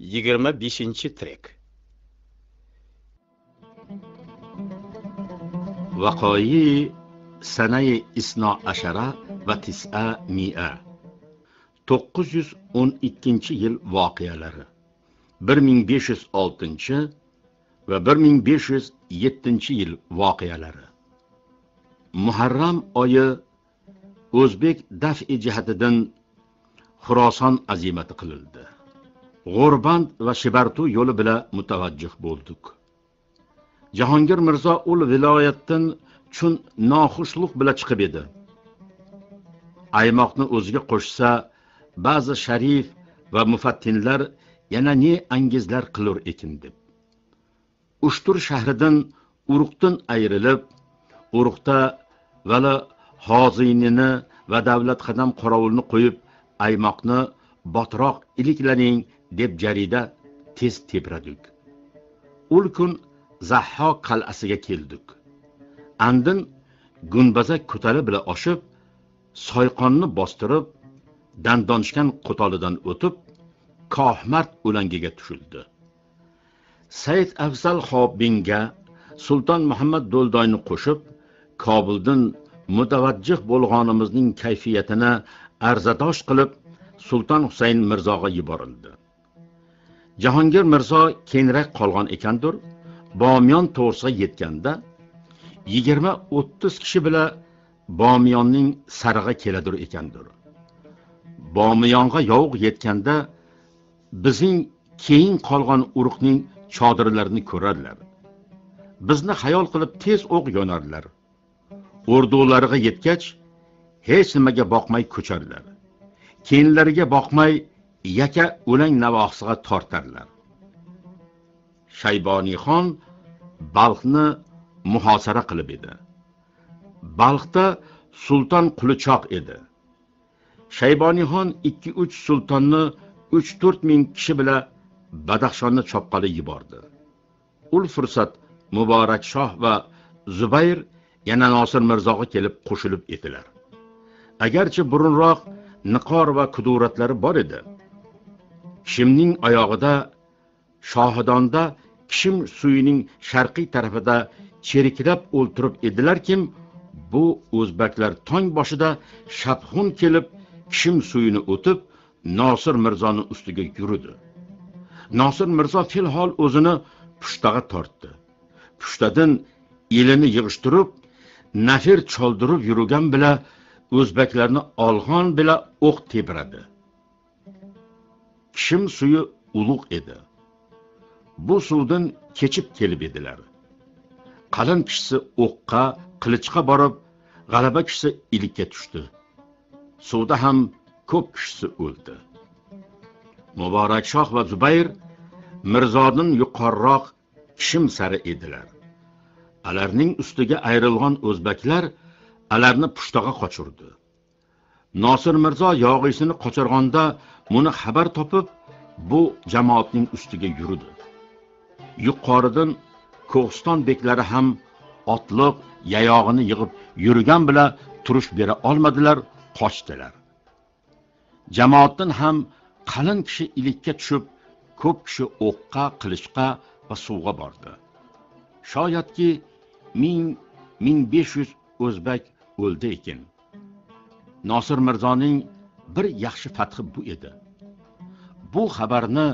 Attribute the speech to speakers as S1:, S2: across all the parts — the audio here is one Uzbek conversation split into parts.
S1: yigirma beshinchi trek.
S2: Vaqoyi sanai isno ashara va tisa mia. to'qqiz yuz o'n ikkinchi yil voqealari. bir ming besh yuz oltinchi va bir ming besh yuz yettinchi yil voqealari. Muharram oyi o'zbek daf jihatidan xuroson azimati qilindi. G'o'rband va shibartu yo'li bilan mutavajjih bo'ldik. Jahongir mirzo ul viloyatdan chun noxushlik bilan chiqib edi. Aymoqni o'ziga qo'shsa ba'zi sharif va mufattinlar yana ne angizlar qilur ekin deb. Ushtur shahridan urug'dan ayrilib urug'da vala hozinini va davlat qadam qorovulni qo'yib aymoqni botroq iliklaning deb jarida tez tebradik. Ul kun zahho qal'asiga keldik. Andin gunbazak ko'tari bilan oshib soyqonni bostirib dandonishgan qo'tolidan o'tib kohmard o'langiga tushildi. Said afzal xobbinga sulton muhammad do'ldoyni qo'shib kobuldan mutavajjih bo'lg'onimizning kayfiyatini arzadosh qilib sulton husayn mirzoga yuborildi. Jahongir mirzo keyinroq qolgan ekandir. Bomiyon to'g'risiga yetganda yigirma o'ttiz kishi bilan bomiyonning sarig'i keladur ekandir. Bomiyonga yovuq yetganda bizning keyin qolgan urug'ning chodirlarini ko'rarlar. Bizni xayol qilib tez o'q yo'narlar. O'rdulariga yetgach hech nimaga boqmay ko'charlar. Keyinlariga boqmay yaka o'lang navohsiga tortadilar shayboniyxon balxni muhosara qilib edi. Balxda sulton qulichoq edi. Shayboniyxon ikki uch sultonni uch to'rt ming kishi bilan badaxshonni chopqali yubordi. Ul fursat muborak shoh va zubayr yana nosir mirzoga kelib qo'shilib edilar agarchi burunroq niqor va kuduratlari bor edi kishimning oyog'ida shohidonda kishim suyining sharqiy tarafida cheriklab o'ltirib edilarkim bu o'zbaklar tong boshida shapxun kelib kishim suyini o'tib nosir mirzoni ustiga yurdi nosir mirzo filhol o'zini pushtaga tortdi. Pushtadan elini yig'ishtirib nafir choldirib yurgan bila o'zbaklarni olg'on bila o'q tebradi. Kishim suyi ulug' edi. Bu suvdan kechib kelib edilar. Qalin kishisi o'qqa qilichqa borib g'alaba kishisi ilikka tushdi. Suvda ham ko'p kishisi o'ldi. Muborak shoh va zubayr mirzodan yuqoriroq kishim sari edilar. Alarning ustiga ayrilgan o'zbaklar alarni pushtaga qochirdi nosir mirzo yog'iysini qochirganda buni xabar topib bu jamoatning ustiga yurdi. Yuqoridan ko'g'iston beklari ham otliq yayog'ini yig'ib yurgan bilan turish bera olmadilar qochdilar. Jamoatdan ham qalin kishi ilikka tushib ko'p kishi o'qqa qilichqa va suvga bordi. Shoyatki ming ming besh yuz o'zbak o'ldi ekan. Nosir mirzoning bir yaxshi fathi bu edi. Bu xabarni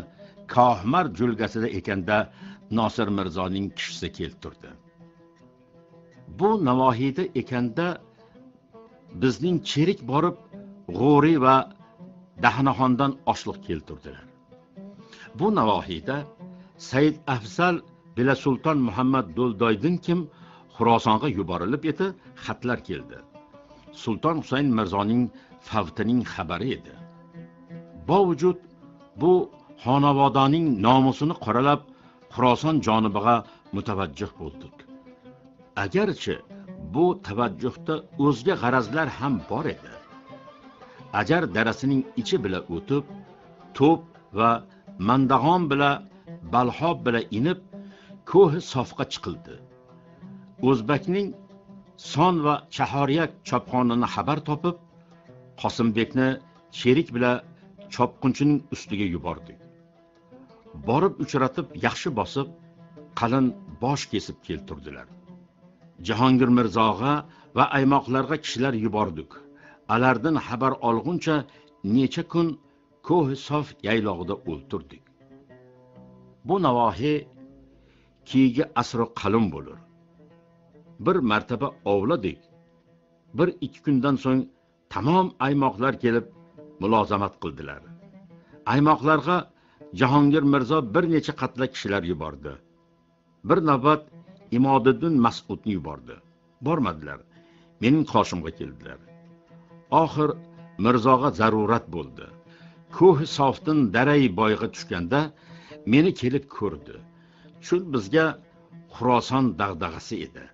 S2: kohmar julgasida ekanda nosir mirzoning kishisi keltirdi. Bu navohiyda ekanda bizning cherik borib g'o'riy va dahnaxondan oshliq keltirdilar. Bu navohiyda said afzal bila sulton muhammad do'ldoydin kim xurosonga yuborilib edi xatlar keldi. Sulton husayn mirzoning favtining xabari edi. Bovujud bu xonavodaning nomusini qoralab xuroson jonibiga mutavajjih bo'ldik. Agarchi bu tavajjuhda o'zga g'arazlar ham bor edi ajar darasining ichi bilan o'tib to'p va mandag'on bilan balhob bilan inib ko'hi sofqa chiqildi. O'zbakning son va chahoriyak chopqonini xabar topib qosimbekni sherik bilan chopqunchining ustiga yubordik. Borib uchratib yaxshi bosib qalin bosh kesib keltirdilar. Jahongir mirzoga va aymoqlarga kishilar yubordik. Alardan xabar olguncha necha kun ko'hi sof yaylog'ida o'ltirdik. Bu navohi keygi asri qalin bo'lur. Bir martaba ovladik. Bir ikki kundan so'ng tamom aymoqlar kelib mulozamat qildilar. Aymoqlarga jahongir mirzo bir necha qatla kishilar yubordi. Bir navbat imodiddin masudni yubordi. Bormadilar mening qoshimga keldilar. Oxir mirzoga zarurat bo'ldi. Ko'hi softin daray boyga tushganda meni kelib ko'rdi. Chun bizga xuroson dag'dag'asi edi.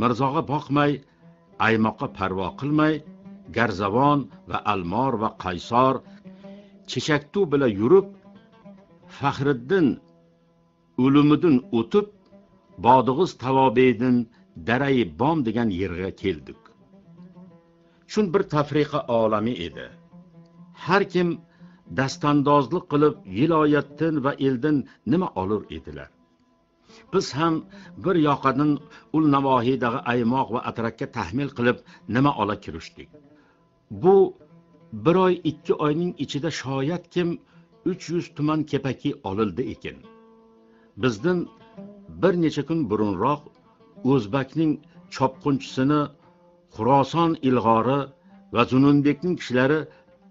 S2: Mirzoga boqmay aymoqqa parvo qilmay garzavon va almor va qaysor chechaktu bilan yurib faxriddin o'limidan o'tib bodig'iz tavobeydin darai bom degan yerga keldik. Shun bir tafriqa olami edi. Har kim dastandozlik qilib viloyatdan va eldan nima olur edilar? Biz ham bir yoqadan ul navohiydagi aymoq va atrakka tahmil qilib nima ola kirishdik. Bu bir oy ikki oyning ichida shoyat kim uch yuz tuman kepaki olildi ekan. Bizdan bir necha kun burunroq o'zbakning chopqinchisini xuroson ilg'ori va zunundekning kishilari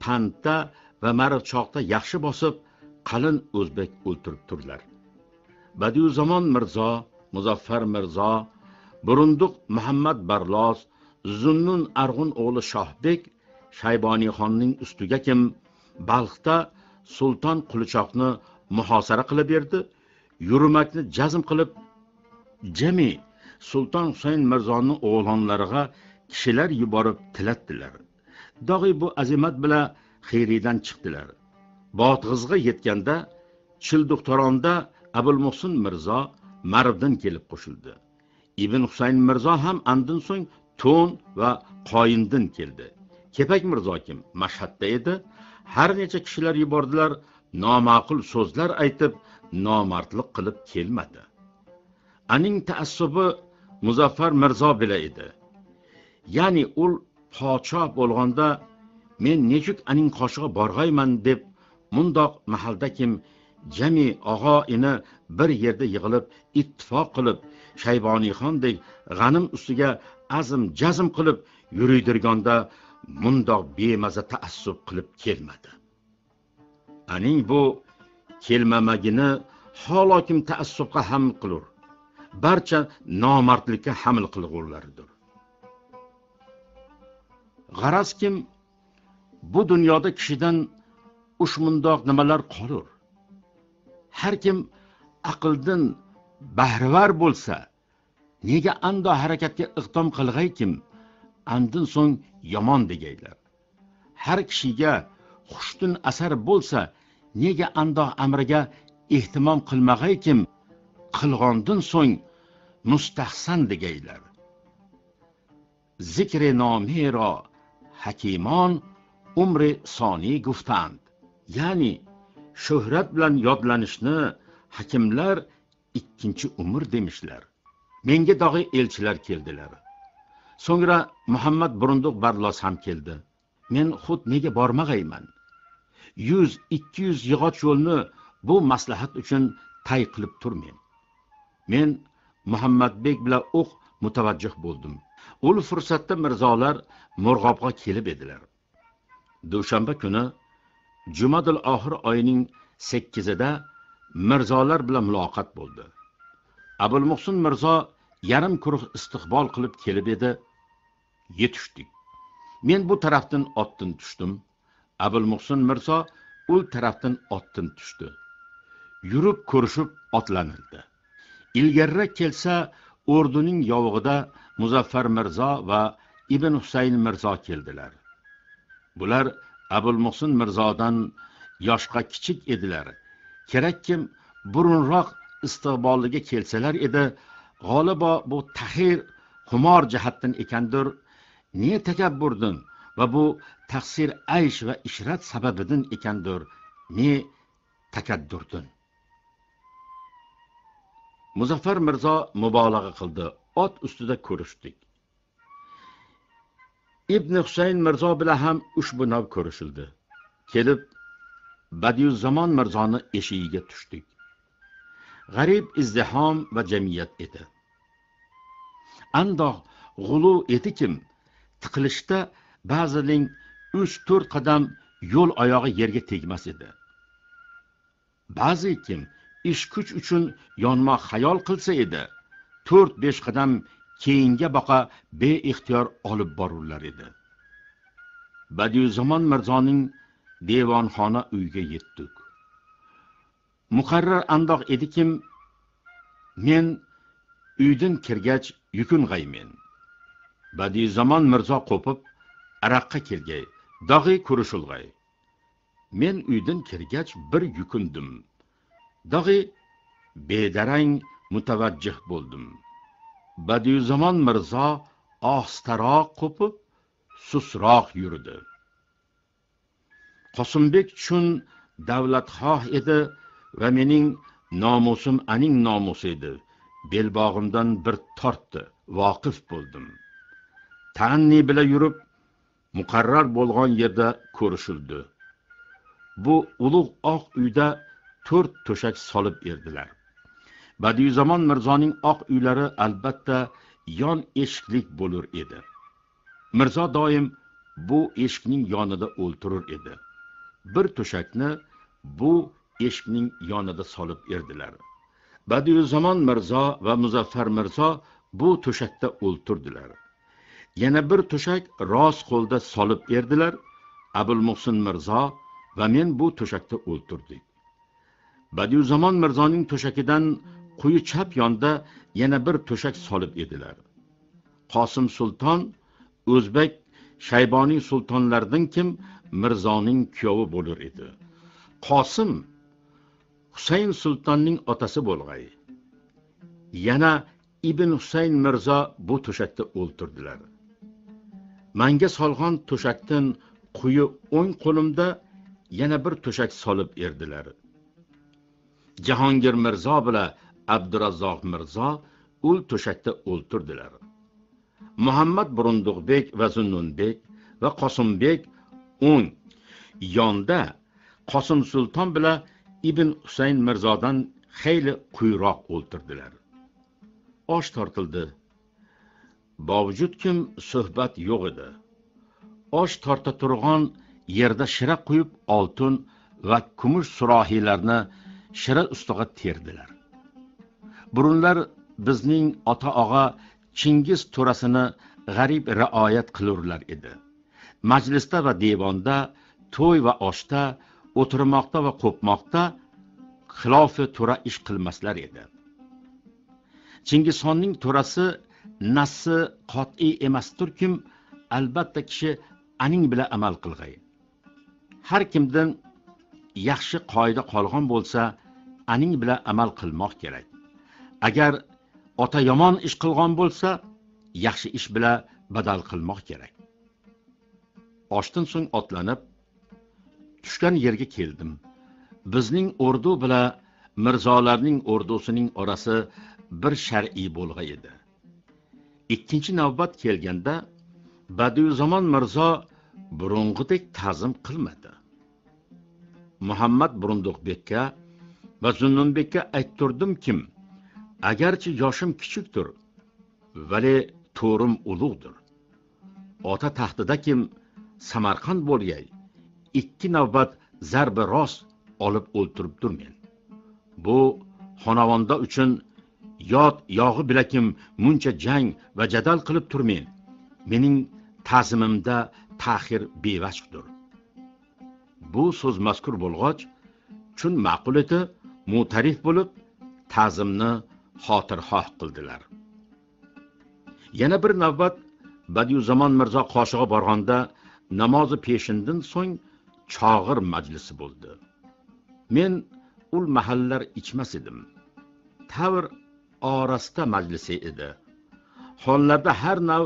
S2: pantda va mariqchoqda yaxshi bosib qalin o'zbek o'ltirib turdilar. Badiuzamon mirzo muzaffar mirzo burunduq muhammad barlos zunnun arg'un o'g'li shohbek shayboniyxonning ustiga kim balxda sulton qulichoqni muhosara qilib berdi yurmakni jazm qilib jami sulton husayn mirzoni o'g'lonlariga kishilar yuborib tilatdilar. Dog'iy bu azimat bilan xayriydan chiqdilar. Botg'izga yetganda childuqtoronda abul muhsin mirzo marvdan kelib qo'shildi. Ibn husayn mirzo ham andin so'ng to'n va qoyindin keldi. Kepak mirzo kim? Mashhadda edi. Har necha kishilar yubordilar noma'qul so'zlar aytib nomardlik qilib kelmadi. Aning taassubi muzaffar mirzo bila edi. Ya'ni u podsho bo'lganda men nechuk aning qoshig'i borg'ayman? deb mundoq mahalda kim jami og'o ini bir yerda yig'ilib ittifoq qilib shayboniyxondek g'anim ustiga azm jazm qilib yuriydirganda mundoq bemaza taassub qilib kelmadi. Aning bu kelmamagini holokim taassubga haml qilur. Barcha nomardlikka haml qilg'urlaridir. G'araz kim? Bu dunyoda kishidan ushmundoq nimalar qolur? Har kim aqldan bahrivar bo'lsa nega ando harakatga iqdom qilg'ay kim? Andin so'ng yomon degaylar. Har kishiga xushtun asar bo'lsa nega ando amriga ehtimom qilmag'ay kim? Qilg'ondin so'ng mustahsan degaylar. Zikri nomero hakimon umri soniy guftand. Ya'ni shuhrat bilan yodlanishni hakimlar ikkinchi umr demishlar menga dog'iy elchilar keldilar. So'ngra muhammad burunduq barlos ham keldi. Men xud nega bormag'ayman? Yuz ikki yuz yig'och yo'lni bu maslahat uchun tay qilib turmen. Men muhammadbek bilan o'q mutavajjih bo'ldim. Ul fursatda mirzolar murg'obga kelib edilar. Dushanba kuni jumadil oxir oyining sakkizida mirzolar bilan muloqot bo'ldi. Abul muhsin mirzo yarim guruh istiqbol qilib kelib edi. Yetishdik. Men bu tarafdan otdan tushdim. Abul muhsin mirzo u tarafdan otdan tushdi. Yurib ko'rishib otlanildi. Ilgariroq kelsa o'rduning yovug'ida muzaffar mirzo va ibn husayn mirzo keldilar. Bular abul muhsin mirzodan yoshqa kichik edilar. Kerakkim burunroq istiqboliga kelsalar edi g'olibo bu tahir xumor jihatdan ekandir. Ne takabburdin va bu taqsir aysh va ishrat sababidan ekandir? Ne takaddurdin? Muzaffar mirzo mubolag'a qildi. Ot ustida ko'rishdik. Ibn husayn mirzo bilan ham ushbu nav ko'rishildi. Kelib badiuzzamon mirzoni eshigiga tushdik. G'arib izdihom va jamiyat edi. Andoq g'ulu edikim tiqilishda ba'zining uch to'rt qadam yo'l oyog'i yerga tegmas edi. Ba'zi kim ish kuch uchun yonmoq xayol qilsa edi to'rt besh qadam keyinga boqa beixtiyor olib borurlar edi. Badiuzamon mirzoning devonxona uyga yetdik. Muqarrar andoq edikim men uydan kirgach yukung'aymen badiuzamon mirzo qo'pib araqqa kelgay dog'iy ko'rishulg'ay men uydan kirgach bir yukundim. Dog'iy bedarang mutavajjih bo'ldim. Badiuzzamon mirzo ohistaroq qo'pib susroq yurdi. Qosimbek chun davlatxoh edi va mening nomusim aning nomusi edi. Belbog'imdan bir tortdi voqif bo'ldim. Tanni bila yurib muqarrar bo'lgan yerda ko'rishildi. Bu ulug' oq uyda to'rt to'shak solib berdilar badiuzzamon mirzoning oq uylari albatta yon eshiklik bo'lur edi. Mirzo doim bu eshikning yonida o'ltirur edi. Bir to'shakni bu eshikning yonida solib erdilar. Badiuzzamon mirzo va muzaffar mirzo bu to'shakda o'ltirdilar. Yana bir to'shak rost qo'lda solib erdilar. Abul muhsin mirzo va men bu to'shakda o'ltirdik. Badiuzzamon mirzoning to'shakidan quyi chap yonda yana bir to'shak solib edilar. Qosim sulton o'zbek shayboniy sultonlardan kim mirzoning kuyovi bo'lar edi? Qosim husayn sultonning otasi bo'lg'ay. Yana ibn husayn mirzo bu to'shakda o'ltirdilar. Manga solg'on to'shakdan quyi o'ng qo'limda yana bir to'shak solib erdilar. Jahongir mirzo bilan abdurazzoq mirzo ul to'shakda o'ltirdilar. Muhammad burunduqbek va zunnunbek va qosimbek o'ng yonda qosim sulton bilan ibn husayn mirzodan xeyli quyiroq o'ltirdilar. Osh tortildi. Bovujudkim suhbat yo'q edi. Osh torta turgan yerda shira quyib oltin va kumush surohiylarni shira ustiga terdilar. Burunlar bizning ota og'a chingiz to'rasini g'arib rioyat qilurlar edi. Majlisda va devonda to'y va oshda o'tirmoqda va qo'pmoqda xilofi to'ra ish qilmaslar edi. Chingizxonning to'rasi nassi qot'iy emasdirkim albatta kishi aning bilan amal qilg'ay. Har kimdan yaxshi qoida qolgan bo'lsa aning bilan amal qilmoq kerak. Agar ota yomon ish qilgan bo'lsa yaxshi ish bilan badal qilmoq kerak. Oshdan so'ng otlanib tushgan yerga keldim. Bizning ordu bilan mirzolarning ordusining orasi bir shar'iy bo'lg'a edi. Ikkinchi navbat kelganda badiuzamon mirzo burung'idek ta'zim qilmadi. Muhammad burunduqbekka va zunnunbekka ayttirdim kim agarchi yoshim kichikdir vali to'rim ulug'dir. Ota taxtida kim samarqand bo'lgay ikki navbat zarbi rost olib o'ltiribdirmen bu xonavonda uchun yod yog'i bilakim muncha jang va jadal qilib turmen. Mening ta'zimimda ta'xir bevashqdir bu so'z mazkur bo'lg'och chun ma'qul edi mutarif bo'lib ta'zimni xotirxoh qildilar. Yana bir navbat badiuzzamon mirzo qoshig'a borganda namozi peshindan so'ng chog'ir majlisi bo'ldi. Men ul mahallar ichmas edim. Tavr orasida majlisi edi. Xonlarda har nav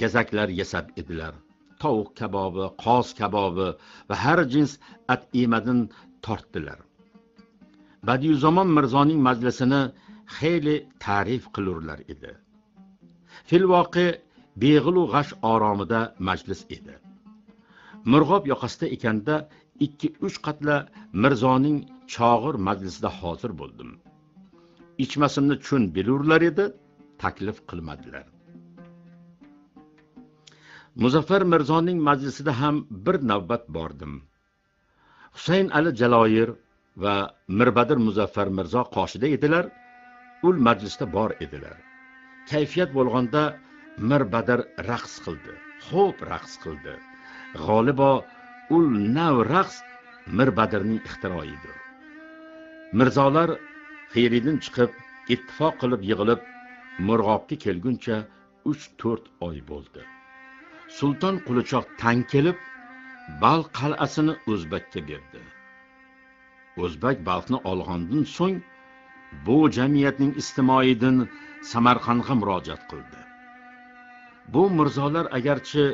S2: gazaklar yasab edilar. Tovuq kabobi qoz kabobi va har jins atimadan tortdilar. Badiuzzamon mirzoning majlisini xeyli ta'rif qilurlar edi. Filvoqe beg'ilu g'ash oromida majlis edi. Murg'ob yoqasida ekanda ikki uch qatla mirzoning chog'ir majlisida hozir bo'ldim. Ichmasimni chun bilurlar edi taklif qilmadilar. Muzaffar mirzoning majlisida ham bir navbat bordim. Husayn ali jaloyir va mirbadir muzaffar mirzo qoshida edilar. Ul majlisda bor edilar. Kayfiyat bo'lganda mirbadir raqs qildi xo'p raqs qildi. G'olibo ul nav raqs mirbadirning ixtiroidir mirzolar xiyriydin chiqib ittifoq qilib yig'ilib murg'obga kelguncha uch to'rt oy bo'ldi. Sulton qulichoq tang kelib bal qal'asini o'zbakka berdi. O'zbak balxni olgandan so'ng bu jamiyatning istimoidan samarqandga murojaat qildi. Bu mirzolar agarchi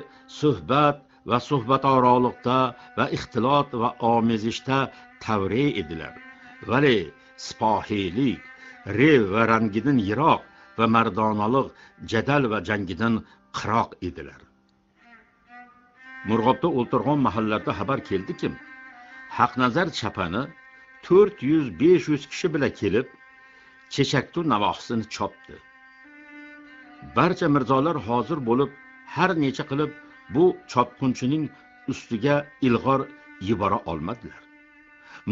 S2: suhbat va suhbatoroliqda va ixtilot va omezishda tavre edilar. Vale sipohiylik rev va rangidan yiroq va mardonalik jadal va jangidan qiroq edilar. Murg'obda o'ltirgan mahallarda xabar keldikim haqnazar chapani to'rt yuz besh yuz kishi bilan kelib chechaktu navohsini chopdi. Barcha mirzolar hozir bo'lib har necha qilib bu chopqunchining ustiga ilg'or yubora olmadilar.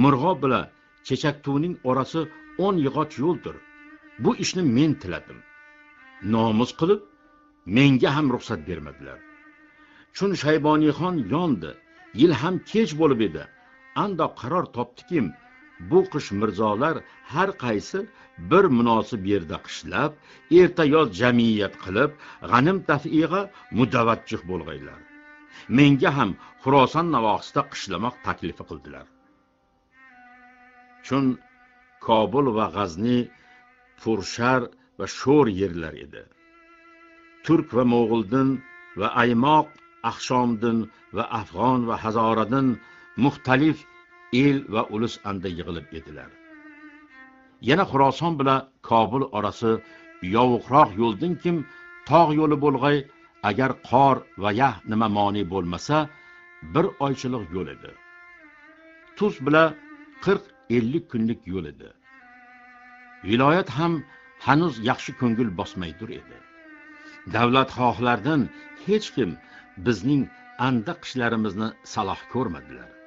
S2: Murg'ob bilan chechaktuning orasi o'n yig'och yo'ldir. Bu ishni men tiladim. Nomus qilib menga ham ruxsat bermadilar. Chun shayboniyxon yondi yil ham kech bo'lib edi. Andoq qaror topdikim bu qish mirzolar har qaysi bir munosib yerda qishlab erta yoz jamiyat qilib g'anim tafiga mudavajjih bo'lg'aylar. Menga ham xuroson navohisida qishlamoq taklifi qildilar. Chun kobul va g'azni purshar va sho'r yerlar edi. Turk va mo'g'uldin va aymoq ahshomdin va afg'on va hazoradin muxtalif el va ulus anda yig'ilib edilar. Yana xuroson bilan kobul orasi yovuqroq yo'ldin kim tog' yo'li bo'lg'ay agar qor va yah nima moni bo'lmasa bir oychilik yo'l edi. Tuz bilan qirq ellik kunlik yo'l edi. Viloyat ham hanuz yaxshi ko'ngil bosmaydur edi. Davlatxohlardan hech kim bizning anda qishlarimizni saloh ko'rmadilar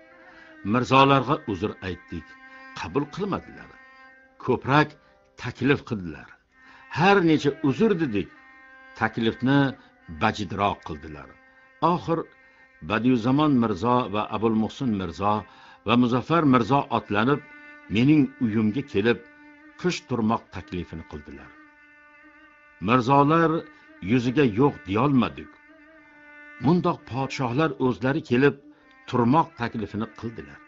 S2: mirzolarga uzr aytdik. Qabul qilmadilar. Ko'prak taklif qildilar. Har necha uzr dedik. Taklifni bajidroq qildilar. Oxir badiuzamon mirzo va abul muhsin mirzo va muzaffar mirzo otlanib mening uyimga kelib qish turmoq taklifini qildilar. Mirzolar yuziga yo'q deyolmadik. Mundoq podshohlar o'zlari kelib turmoq taklifini qildilar.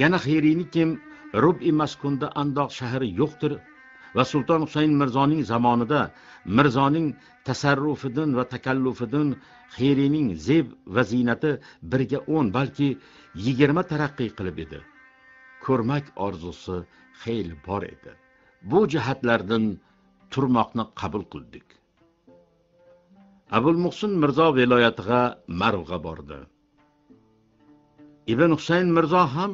S2: Yana xeyriyni kim rubi maskunda andoq shahri yo'qdir va sulton husayn mirzoning zamonida mirzoning tasarrufidan va takallufidan xeriyning zeb va ziynati birga o'n balki yigirma taraqqiy qilib edi. Ko'rmak orzusi xeyli bor edi. Bu jihatlardan turmoqni qabul qildik. Abul muhsin mirzo viloyatiga marvga bordi. Ibn husayn mirzo ham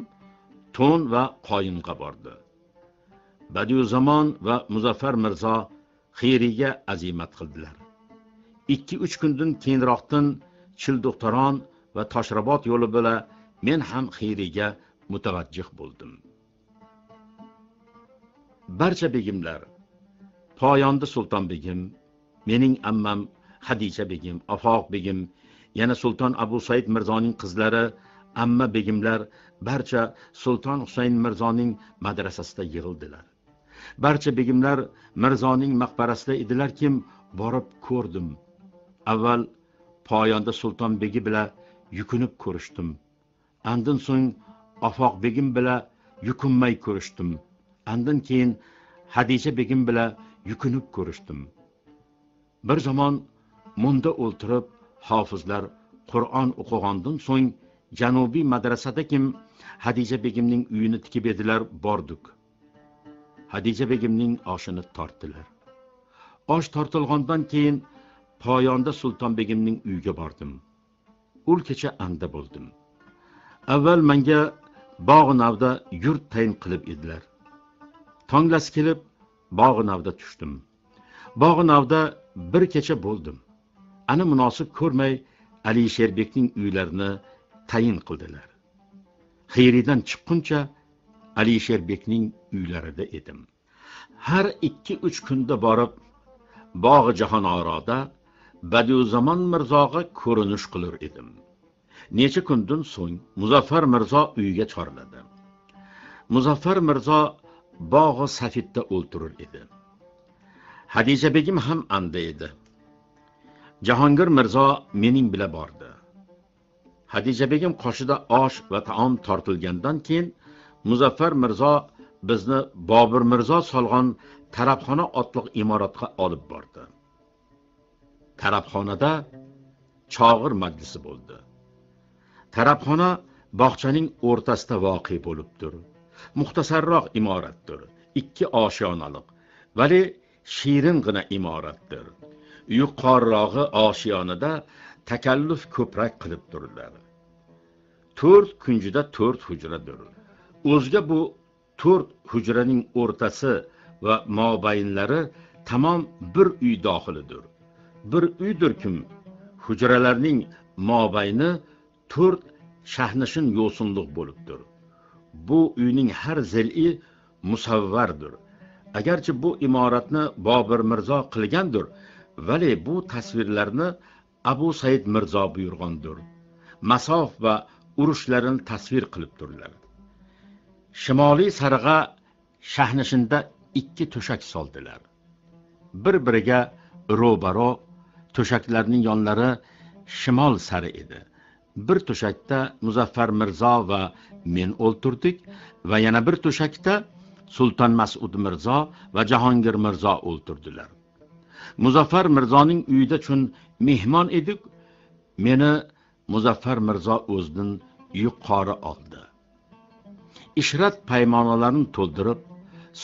S2: to'n va qoyinga bordi. Badiuzamon va muzaffar mirzo xiyriga azimat qildilar. Ikki uch kundan keyinroqdan childuxtaron va toshrabot yo'li bilan men ham xiyriga mutavajjih bo'ldim. Barcha begimlar poyonda sulton begim mening ammam hadicha begim afoq begim yana sulton abu said mirzoning qizlari amma begimlar barcha sulton husayn mirzoning madrasasida yig'ildilar. Barcha begimlar mirzoning maqbarasida edilarkim borib ko'rdim. Avval poyonda sulton begi bilan yukunib ko'rishdim. Andin so'ng ofoq begim bilan yukunmay ko'rishdim. Andin keyin hadisha begim bilan yukunib ko'rishdim. Bir zamon munda o'ltirib hofizlar qur'on o'qigandan so'ng janubiy madrasada kim hadija begimning uyini tikib edilar bordik hadija begimning oshini tortdilar. Osh tortilgandan keyin poyonda sulton begimning uyiga bordim. Ul kecha anda bo'ldim. Avval menga bog'i navda yurt tayin qilib edilar. Tonglasi kelib bog'i navda tushdim. Bog'i navda bir kecha bo'ldim. Ana munosib ko'rmay alisherbekning uylarini tayin qildilar. Xiyridan chiqquncha alisherbekning uylarida edim. Har ikki uch kunda borib bog'i jahonoroda badiuzamon mirzoga ko'rinish qilur edim. Necha kundan so'ng muzaffar mirzo uyiga chorladi. Muzaffar mirzo bog'i safidda o'ltirur edi. Hadija begim ham anda edi. Jahongir mirzo mening bila bordi. Hadija begim qoshida osh va taom tortilgandan keyin muzaffar mirzo bizni bobur mirzo solgan tarabxona otliq imoratga olib bordi. Tarabxonada chog'ir majlisi bo'ldi. Tarabxona bog'chaning o'rtasida voqe bo'libdir. Muxtasarroq imoratdir. Ikki oshiyonaliq vali shiringina imoratdir. Yuqorirog'i oshiyonada takalluf ko'proq qilib turdilar to'rt kunjida to'rt hujradir o'zga bu to'rt hujraning o'rtasi va mobaynlari tamom bir uy dohilidir bir uydirkim hujralarning mobayni to'rt shahnishin yo'sinliq bo'libdir. Bu uyning har zil'i musavvardir. Agarchi bu imoratni bobir mirzo qilgandir vali bu tasvirlarni abu said mirzo buyurgandir masof va urushlarini tasvir qilibdirlar shimoliy sarg'a shahnishinda ikki to'shak soldilar. Bir biriga ro'baro to'shaklarning yonlari shimol sari edi. Bir to'shakda muzaffar mirzo va men o'ltirdik va yana bir to'shakda sulton masud mirzo va jahongir mirzo o'ltirdilar. Muzaffar mirzoning uyida chun mehmon edik. Meni muzaffar mirzo o'zidan yuqori oldi. Ishrat paymonalarini to'ldirib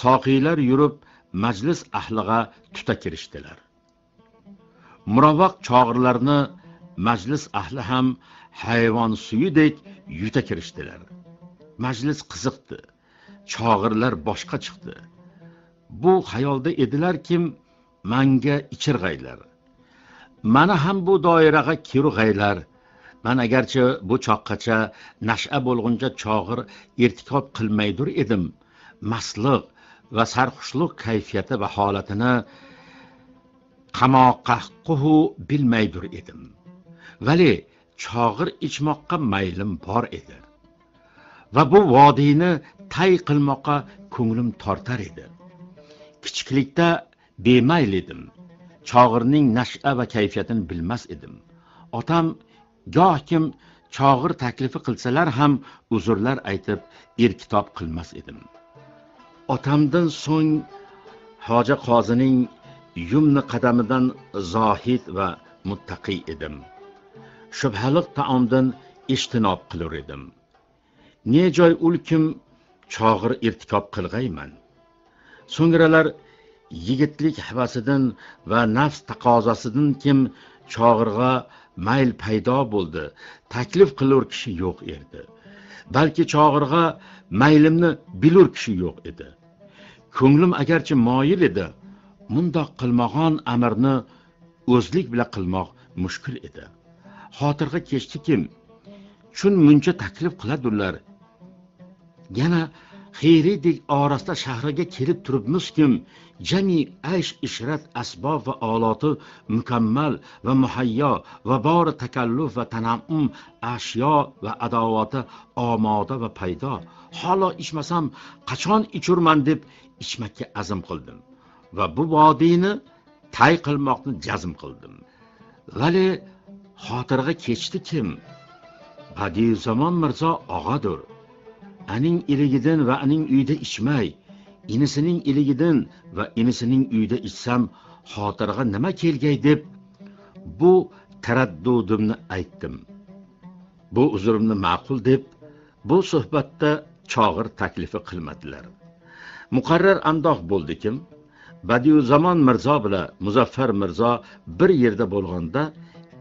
S2: soqiylar yurib majlis ahliga tuta kirishdilar. Muravvaq chog'irlarni majlis ahli ham hayvon suyidek yuta kirishdilar. Majlis qiziqdi. Chog'irlar boshqa chiqdi. Bu xayolda edilar kim manga ichirg'aylar. Mana ham bu doiraga kirg'aylar man agarchi bu choqqacha nasha bo'lguncha chog'ir irtikob qilmaydur edim. Mastliq va sarxushliq kayfiyati va holatini qamoqahquhu bilmaydur edim. Vali chog'ir ichmoqqa maylim bor edi. Va bu vodiyni tay qilmoqqa ko'nglim tortar edi. Kichiklikda bemayl edim. Chog'irning nasha va kayfiyatini bilmas edim. Otam goh kim chog'ir taklifi qilsalar ham uzrlar aytib erkitob qilmas edim. Otamdan so'ng hoja qozining yumni qadamidan zohid va muttaqiy edim. Shubhaliq taomdan ishtinob qilur edim. Ne joy ulkim chog'ir irtikob qilg'ayman. So'ngralar yigitlik havasidan va nafs taqozosidan kim chog'irga mayl paydo bo'ldi taklif qilur kishi yo'q edi. Balki chog'irga maylimni bilur kishi yo'q edi. Ko'nglim agarchi moyil edi mundoq qilmag'on amirni o'zlik bilan qilmoq mushkul edi. Xotirga kechdi kim? Chun muncha taklif qiladurlar. Yana xeyriydek orasta shahriga kelib turibmizkim jami aysh ishrat asbob va oloti mukammal va muhayyo va bori takalluf va tanaum ashyo va adovati omoda va paydo. Holo ichmasam qachon ichurman deb ichmakka azm qildim va bu vodiyni tay qilmoqni jazm qildim. Vali xotirga kechdi kim? Badiuzamon mirzo og'adir. Aning iligidan va aning uyida ichmay inisining iligidan va inisining uyida ichsam xotirga nima kelgay deb bu taraddudimni aytdim. Bu uzrimni ma'qul deb bu suhbatda chog'ir taklifi qilmadilar. Muqarrar andoq bo'ldikim badiuzamon mirzo bilan muzaffar mirzo bir yerda bo'lganda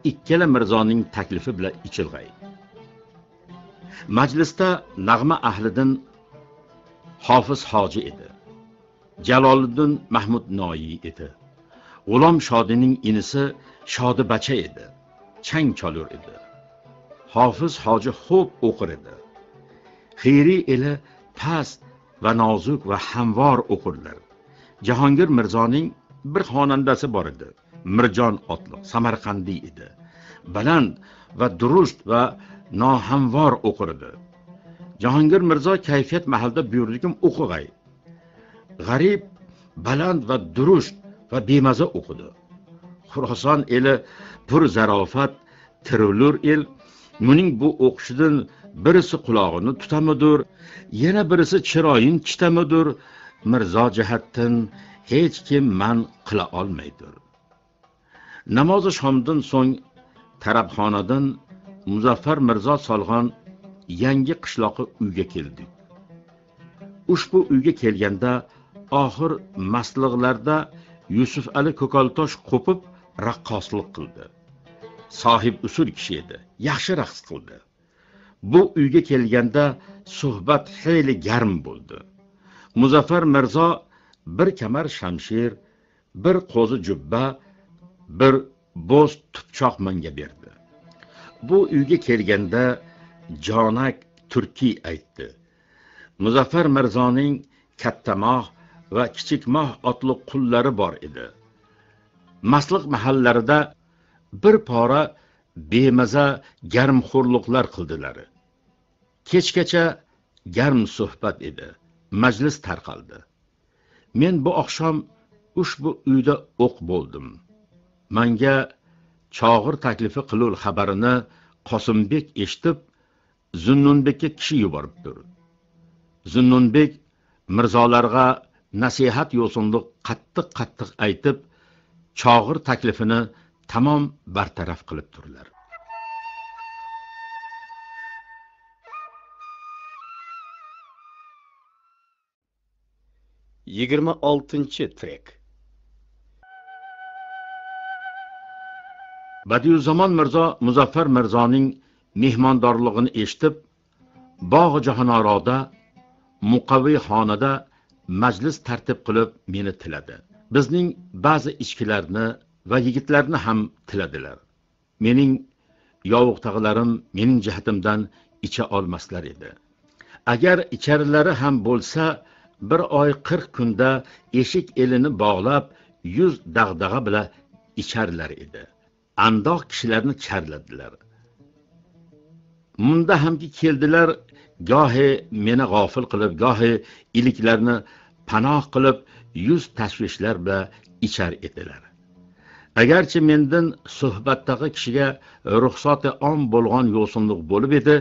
S2: ikkala mirzoning taklifi bilan ichilg'ay. Majlisda nag'ma ahlidan hofiz hoji edi. Jaloliddin mahmud noyi edi. G'ulom shodining inisi shodi bacha edi. Chang cholur edi. Hofiz hoji xo'p o'qir edi. Xiyriy eli past va nozik va hamvor o'qirlar. Jahongir mirzoning bir xonandasi bor edi. Mirjon otliq samarqandiy edi. Baland va durust va nohamvor o'qirdi. Jahongir mirzo kayfiyat mahalda buyurdikim o'qig'ay. G'arib baland va durust va bemaza o'qidi. Xuroson eli pur zarofat tirilur el buning bu o'qishidan birisi qulog'ini tutamidur yana birisi chiroyin chitamidur. Mirzo jihatdan hech kim man qila olmaydir. Namozi shomdan so'ng tarabxonadan muzaffar mirzo solg'on yangi qishloqi uyga keldi. Ushbu uyga kelganda oxir masliqlarda yusuf ali ko'kaltosh qo'pib raqqoslik qildi. Sohib usul kishi edi yaxshi raqs qildi. Bu uyga kelganda suhbat xeyli garm bo'ldi. Muzaffar mirzo bir kamar shamshir bir qo'zi jubba bir bo'z tupchoq menga berdi. Bu uyga kelganda jonak turkiy aytdi. Muzaffar mirzoning kattamoh va kichikmoh otli qullari bor edi. Masliq mahallarida bir pora bemaza garmxo'rliqlar qildilar. Kechgacha garm suhbat edi. Majlis tarqaldi. Men bu oqshom ushbu uyda o'q bo'ldim. Manga chog'ir taklifi qilur xabarini qosimbek eshitib zunnunbekka kishi yuboribdir. Zunnunbek mirzolarga nasihat yo'sinliq qattiq qattiq aytib chog'ir taklifini tamom bartaraf qilib turlar
S1: yigirma oltinchi trek.
S2: Badiuzzamon mirzo muzaffar mirzoning mehmondorlig'ini eshitib bog'i jahonoroda muqaviy xonada majlis tartib qilib meni tiladi. Bizning ba'zi ichkilarni va yigitlarni ham tiladilar. Mening yovuqtag'ilarim mening jihatimdan icha olmaslar edi. Agar icharlari ham bo'lsa bir oy qirq kunda eshik elini bog'lab yuz dag'dag'a bilan icharlar edi. Andoq kishilarni charladilar. Munda hamki keldilar gohi meni g'ofil qilib gohi iliklarni panoh qilib yuz tashvishlar bilan ichar edilar. Agarchi mendan suhbatdagi kishiga ruxsati om bo'lgan yo'sinliq bo'lib edi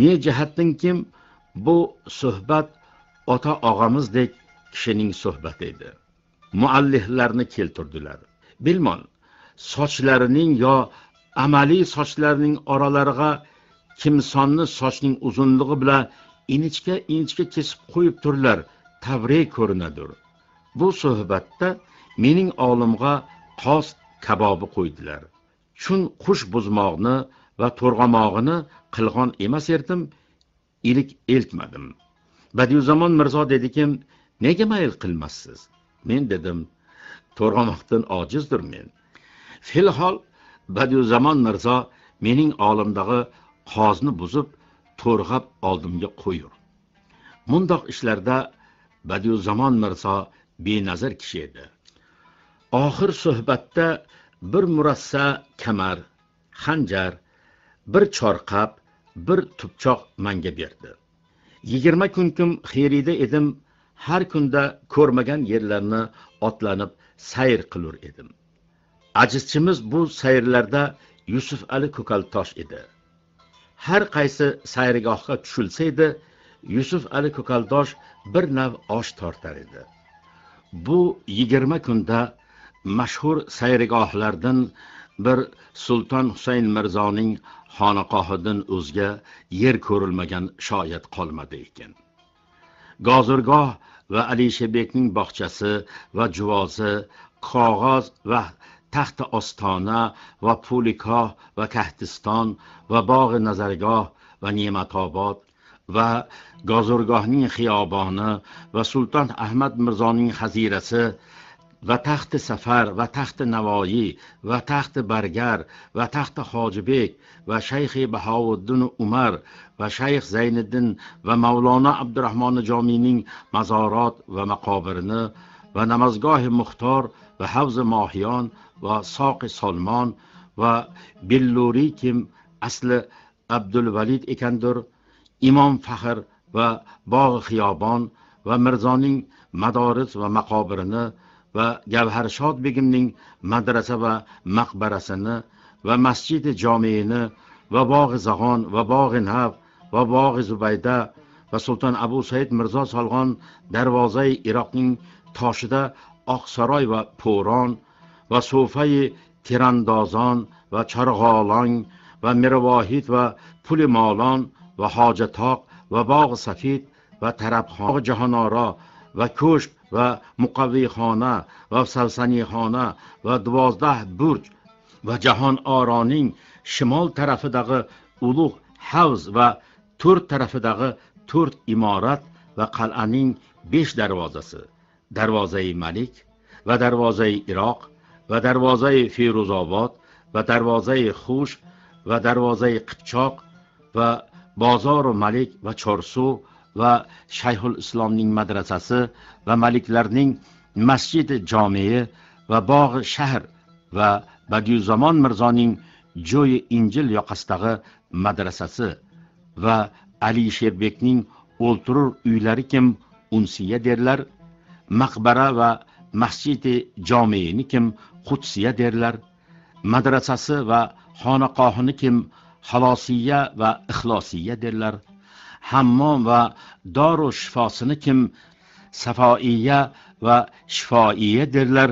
S2: ne jihatdan kim bu suhbat ota og'amizdek kishining suhbati edi. Mualliflarni keltirdilar. Bilmon sochlarining yo amaliy sochlarining oralariga kimsonni sochning uzunligi bilan ingichka ingichka kesib qo'yib turlar tavre ko'rinadir bu suhbatda mening olimga qos kabobi qo'ydilar. Chun qush buzmoqni va to'rg'amog'ini qilg'on emas erdim ilik eltmadim badiuzamon mirzo dedikim nega mayl qilmassiz? Men dedim to'rg'amoqdan ojizdir men. Filhol badiuzamon mirzo mening olimdagi qozni buzib to'rg'ab oldimga qo'yur. Mundoq ishlarda badiuzamon mirzo benazir kishi edi. Oxir suhbatda bir murassa kamar xanjar bir chorqab bir tupchoq manga berdi. Yigirma kunkim xeriyda edim har kunda ko'rmagan yerlarni otlanib sayr qilur edim. Ajizchimiz bu sayrlarda yusuf ali ko'kaltosh edi. Har qaysi sayrgohga tushilsa edi yusuf ali ko'kaldosh bir nav osh tortar edi. Bu yigirma kunda mashhur sayrgohlardan bir sulton husayn mirzoning xonaqohidan o'zga yer ko'rilmagan shoyat qolmadi ekan. Gozirgoh va alisherbekning bog'chasi va juvozi qog'oz va taxti ostona va pulikoh va kahtiston va bog'i nazargoh va ne'matobod va gozurgohning xiyoboni va sulton ahmad mirzoning hazirasi va taxti safar va taxti navoiy va taxti bargar va taxti hojibek va shayxi bahovuddin umar va shayx zayniddin va mavlono abdurahmoni jomiyning mazorot va maqobirini va namozgohi muxtor va havzi mohiyon va soqi solmon va billuriy kim asli abdulvalid ekandir imom faxr va bog' xiyobon va mirzoning madoris va maqobirini va gavharshod begimning madrasa va maqbarasini va masjidi jomeini va bog'i zag'on va bog'i nav va bog'i zubayda va sulton abu said mirzo solg'on darvozai iroqning toshida oqsaroy va po'ron va sufai tirandozon va charg'olong va mirvohid va pulimolon va hojatoq va bog' safid va tarabxon jahonoro va ko'shk va و va savsaniyxona و duvozdah burj va jahon oroning shimol tarafidagi ulug' havz va to'rt tarafidagi to'rt imorat va qal'aning besh darvozasi darvozai malik va darvozai iroq va darvozai feruzobod va darvozai xush va darvozai qipchoq va bozoru malik va chorsuv va shayxul islomning madrasasi va maliklarning masjidi jomei va bog'i shahr va badiuzamon mirzoning jo'yi injil yoqasidagi madrasasi va alisherbekning o'ltirur uylari kim unsiya derlar maqbara va masjidi jomeini kim qudsiya derlar. Madrasasi va xonaqohini kim halosiya va ixlosiya derlar. Hammom va doru shifosini kim safoiya va shifoiya derlar.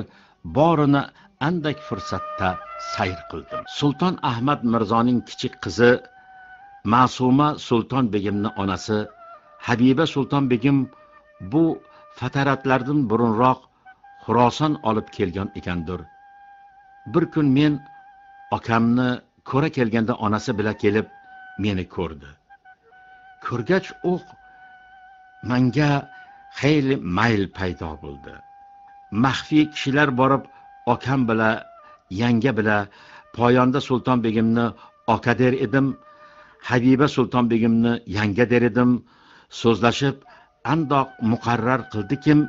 S2: Borini andak fursatda sayr qildim. Sulton ahmad mirzoning kichik qizi ma'suma sulton begimni onasi habiba sulton begim bu fataratlardan burunroq xuroson olib kelgan ekandir. Bir kun men okamni ko'ra kelganda onasi bilan kelib meni ko'rdi. Ko'rgach u manga xeyli mayl paydo bo'ldi. Maxfiy kishilar borib okam bilan yanga bilan poyonda sulton begimni oka der edim habiba sulton begimni yanga der edim so'zlashib andoq muqarrar qildikim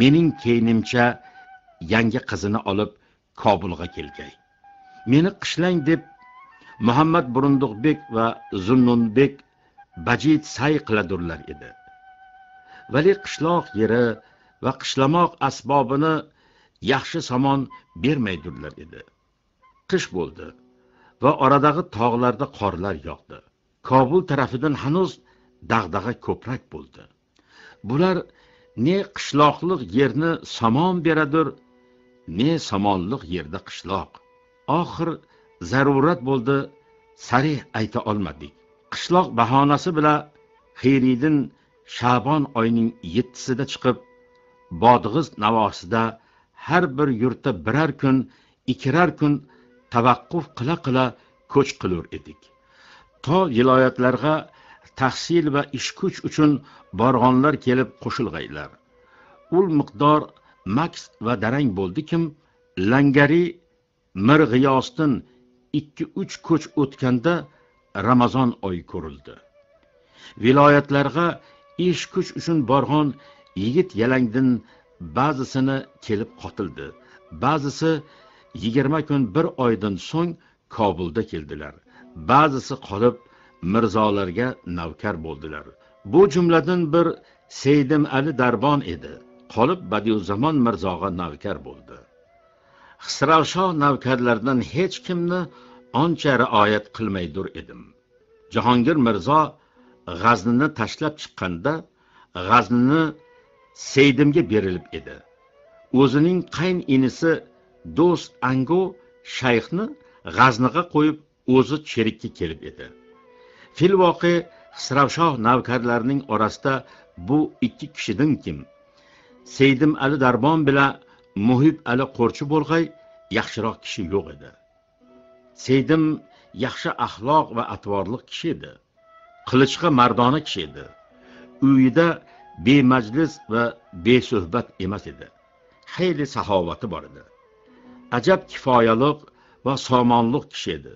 S2: mening keynimcha yangi qizini olib kobulga kelgay. Meni qishlang deb muhammad burunduqbek va zunnunbek bajid say qiladurlar edi. Vali qishloq yeri va qishlamoq asbobini yaxshi somon bermaydurlar edi. Qish bo'ldi va oradagi tog'larda qorlar yog'di kobul tarafidan hanuz dag'dag'a ko'prak bo'ldi. Bular ne qishloqliq yerni somon beradir ne samonliq yerda qishloq. Oxir zarurat bo'ldi sarih ayta olmadik. Qishloq bahonasi bilan xiyriydin shabon oyining yettisida chiqib bodg'iz navosida har bir yurtda birar kun ikkirar kun tavaqquf qila qila ko'ch qilur edik. To viloyatlarga tahsil va ish kuch uchun borg'onlar kelib qo'shilg'aylar. Ul miqdor maks va darang bo'ldi. Bo'ldikim langari mirg'iyosdan ikki uch ko'ch o'tganda ramazon oyi ko'rildi. Viloyatlarga ish kuch uchun borg'on yigit yalangdin ba'zisini kelib qotildi. Ba'zisi yigirma kun bir oydan so'ng kobulda keldilar. Ba'zisi qolib mirzolarga navkar bo'ldilar. Bu jumladan bir seydim ali darbon edi. Qolib badiuzamon mirzoga navkar bo'ldi. Xisravshoh navkarlardan hech kimni oncha rioyat qilmaydur edim. Jahongir mirzo g'aznini tashlab chiqqanda g'aznini seydimga berilib edi. O'zining qayn inisi do'st angu shayxni g'azniga qo'yib o'zi cherikka kelib edi. Filvoqe xisravshoh navkarlarining orasida bu ikki kishidan kim? Seydim ali darbon bilan muhib ali qo'rchi bo'lg'ay yaxshiroq kishi yo'q edi. Seydim yaxshi axloq va atvorli kishi edi. Qilichqa mardona kishi edi. Uyida bemajlis va besuhbat emas edi. Xeyli saxovati bor edi. Ajab kifoyaliq va somonliq kishi edi.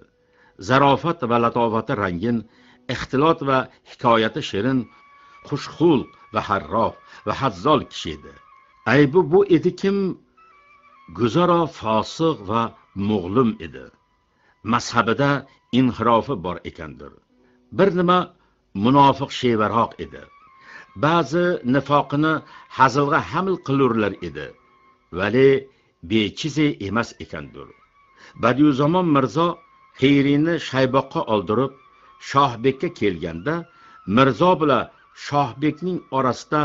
S2: Zarofat va latofati rangin ixtilot va hikoyati shirin xushxul va harrof va hazzol kishi edi. Aybi bu edi kim? Guzaro fosiq va mug'lim edi. Mazhabida inhirofi bor ekandir. Bir nima munofiq shevaroq edi. Ba'zi nifoqini hazilga hamil qilurlar edi. Vali bechize emas ekandir. Badiuzamon mirzo xiyriyni shayboqqa oldirib shohbekka kelganda mirzo bilan shohbekning orasida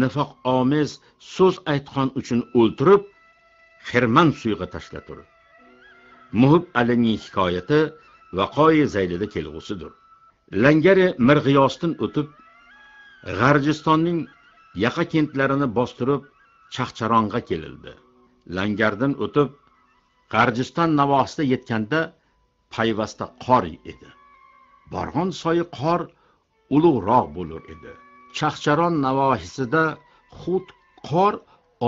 S2: nifoq omiz so'z aytgan uchun o'ltirib xirman suyiga tashlatur. Muhib alining hikoyati vaqoi zaylida kelg'usidir. Langari mirg'iyosdan o'tib g'arjistonning yaqa kentlarini bostirib chaqcharonga kelildi. Langardan o'tib g'arjiston navosida yetganda payvasta qor edi. Borg'on soyi qor ulug'roq bo'lur edi. Chaqcharon navohisida xud qor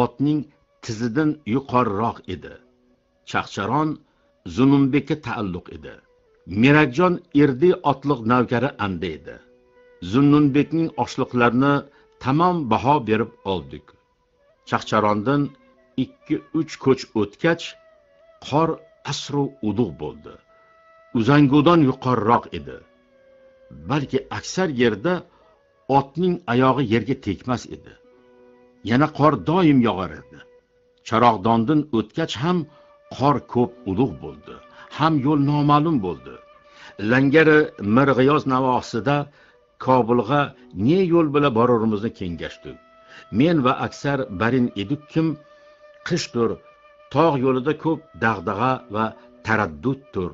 S2: otning tizidan yuqoriroq edi. Chaqcharon zununbekka taalluq edi. Merakjon erdi otliq navkari anda edi. Zunnunbekning oshliqlarini tamom baho berib oldik. Chaqcharondan ikki uch ko'ch o'tgach qor asru udug' bo'ldi. Uzangudan yuqoriroq edi. Balki aksar yerda otning oyog'i yerga tegmas edi. Yana qor doim yog'ar edi charog'dondan o'tgach ham qor ko'p ulug' bo'ldi. Ham yo'l noma'lum bo'ldi. Langari mirg'iyoz navosida kobulga ne yo'l bilan borurimizni kengashdik men va aksar barin edikkim qishdir tog' yo'lida ko'p dag'dag'a va taradduddir.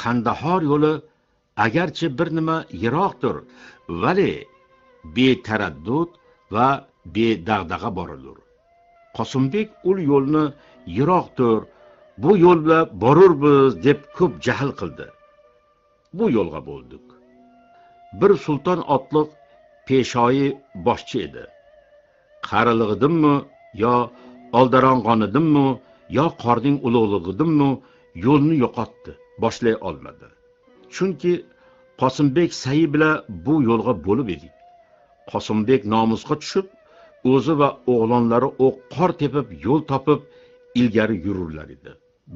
S2: Qandahor yo'li agarchi bir nima yiroqdir vali betaraddud va bedag'dag'a borilur qosimbek ul yo'lni yiroqdir bu yo'l bilan borurmiz deb ko'p jahl qildi. Bu yo'lga bo'ldik. Bir sulton otliq peshoyi boshchi edi. Qarilig'idimmi yo oldarong'onidimmi yo qorning ulug'lig'idimmi yo'lni yo'qotdi boshlay olmadi. Chunki qosimbek sayi bilan bu yo'lga bo'lib edik qosimbek nomusga tushib o'zi va o'g'lonlari o'q qor tepib yo'l topib ilgari yururlar edi.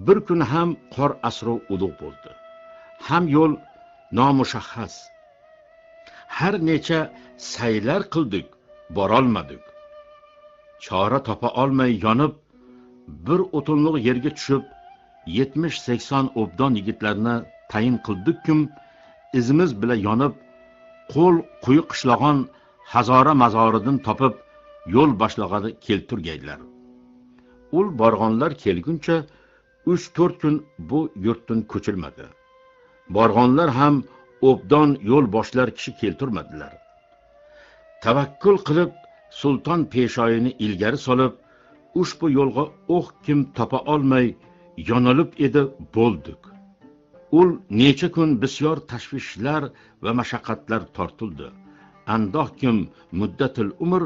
S2: Bir kun ham qor asrov ulug' bo'ldi. Ham yo'l nomushahhas. Har necha saylar qildik borolmadik. Chora topa olmay yonib bir o'tinliq yerga tushib yetmish sakson obdon yigitlarni tayin qildikkim izimiz bilan yonib qo'l quyi qishlog'on hazora mazoridan topib yo'l boshlag'ani kelturgaylar ul borg'onlar kelguncha uch to'rt kun bu yurtdan ko'chilmadi borg'onlar ham obdon yo'l boshlar kishi kelturmadilar tavakkul qilib sulton peshoyini ilgari solib ushbu yo'lga o'q kim topa olmay yonilib edi bo'ldik. Ul necha kun bisyor tashvishlar va mashaqqatlar tortildi. Andoh kim muddatil umr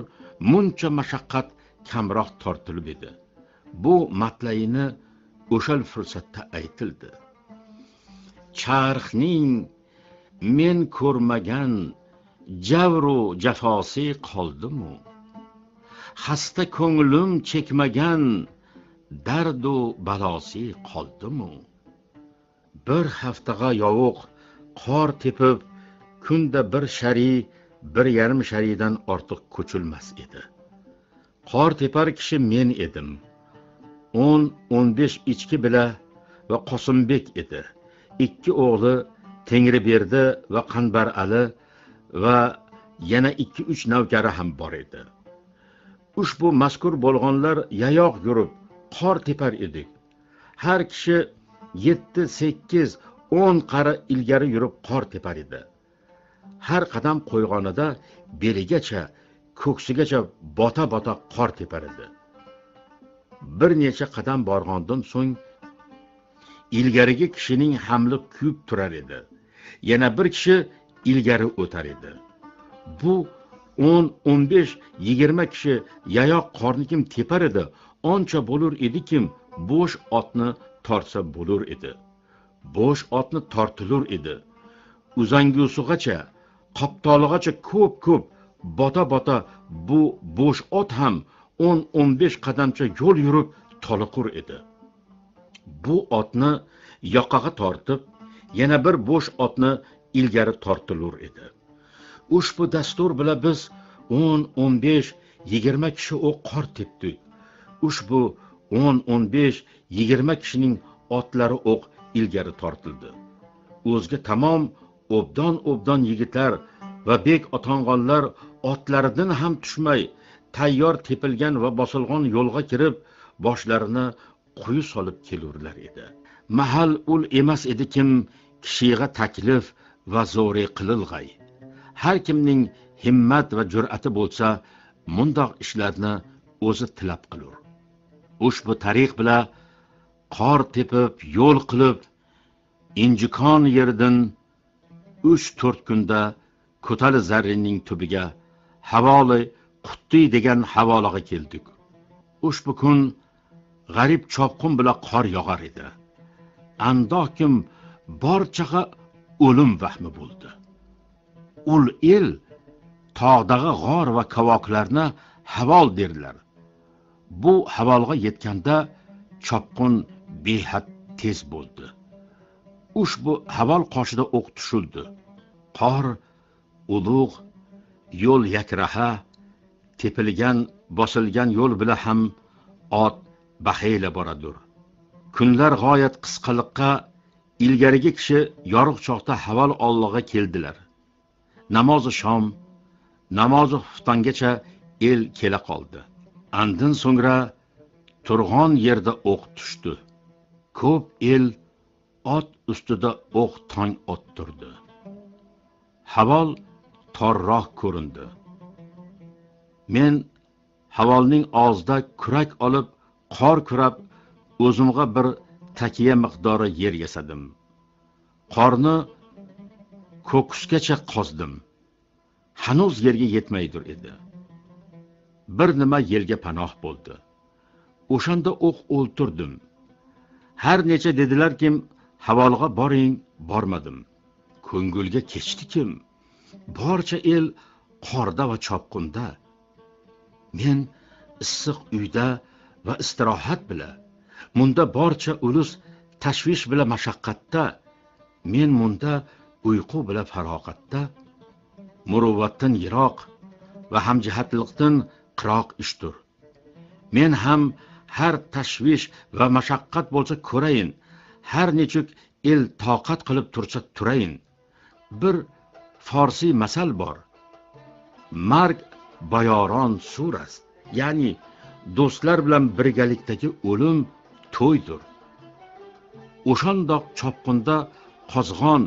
S2: muncha mashaqqat kamroq tortilib edi. Bu matlayini o'shal fursatda aytildi. Charxning men ko'rmagan javru jafosi qoldimu? Xasta ko'nglim chekmagan dardu balosi qoldimu? Bir haftaga yovuq qor tepib kunda bir shari bir yarim sharidan ortiq ko'chilmas edi. Qor tepar kishi men edim. O'n o'n besh ichki bila va qosimbek edi. Ikki o'g'li tengriberdi va qanbar ali va yana ikki uch navkari ham bor edi. Ushbu mazkur bo'lg'onlar yayoq yurib qor tepar edik. Har kishi yetti sakkiz o'n qari ilgari yurib qor tepar edi. Har qadam qo'yg'onida beligacha ko'ksigacha bota bota qor tepar edi. Bir necha qadam borgandan so'ng ilgarigi kishining hamli kuyib turar edi. Yana bir kishi ilgari o'tar edi. Bu o'n o'n besh yigirma kishi yayoq qorni kim tepar edi. Oncha bo'lur edikim bo'sh otni tortsa bo'lur edi. Bo'sh otni tortilur edi. Uzangusigacha qoptolig'igacha ko'p ko'p bota bota bu bo'sh ot ham o'n o'n besh qadamcha yo'l yurib toliqur edi. Bu otni yoqaga tortib yana bir bo'sh otni ilgari tortilur edi. Ushbu dastur bilan biz o'n o'n besh yigirma kishi o'q qor tepdik. Ushbu o'n o'n besh yigirma kishining otlari o'q ilgari tortildi. O'zga tamom obdon obdon yigitlar va bek otong'onlar otlaridan ham tushmay tayyor tepilgan va bosilg'on yo'lga kirib boshlarini quyi solib kelurlar edi. Mahal ul emas edi kim kishiga taklif va zo'ri qililg'ay. Har kimning himmat va jur'ati bo'lsa mundoq ishlarni o'zi tilab qilur. Ushbu tariq bilan qor tepib yo'l qilib injikon yerdan uch to'rt kunda ko'tali zarrinning tubiga havoli quttiy degan havolaga keldik. Ushbu kun g'arib chopqin bilan qor yog'ar edi. Andokim borchaga o'lim vahmi bo'ldi. Ul el tog'dagi g'or va kavoklarni havol derdilar. Bu havolga yetganda chopqin behad tez bo'ldi. Ushbu havol qoshida o'q tushildi. Qor ulug' yo'l yakraha tepilgan bosilgan yo'l bilan ham ot bahayla boradur. Kunlar g'oyat qisqaliqqa ilgarigi kishi yorug' choqda havol olloga keldilar. Namozi shom namozi xuftongacha el kela qoldi. Andin so'ngra turg'on yerda o'q tushdi. Ko'p el ot ustida o'q tong ottirdi. Havol torroq ko'rindi. Men havolning og'zida kurak olib qor kurab o'zimga bir takiya miqdori yer yasadim. Qorni ko'ksgacha qozdim. Hanuz yerga yetmaydir edi. Bir nima yelga panoh bo'ldi. O'shanda o'q o'ltirdim. Har necha dedilarkim havolga boring bormadim. Ko'ngilga kechdikim. Barcha el qorda va chopqinda. Men issiq uyda va istirohat bilan munda barcha ulus tashvish bilan mashaqqatda men munda uyqu bilan farog'atda muruvvatdan yiroq va hamjihatlikdan qiroq ishdir. Men ham har tashvish va mashaqqat bo'lsa ko'rayin har nechuk el toqat qilib tursa turayin. Bir forsiy masal bor. Marg bayoron surast ya'ni do'stlar bilan birgalikdagi o'lim to'ydir. O'shandoq chopqinda qozg'on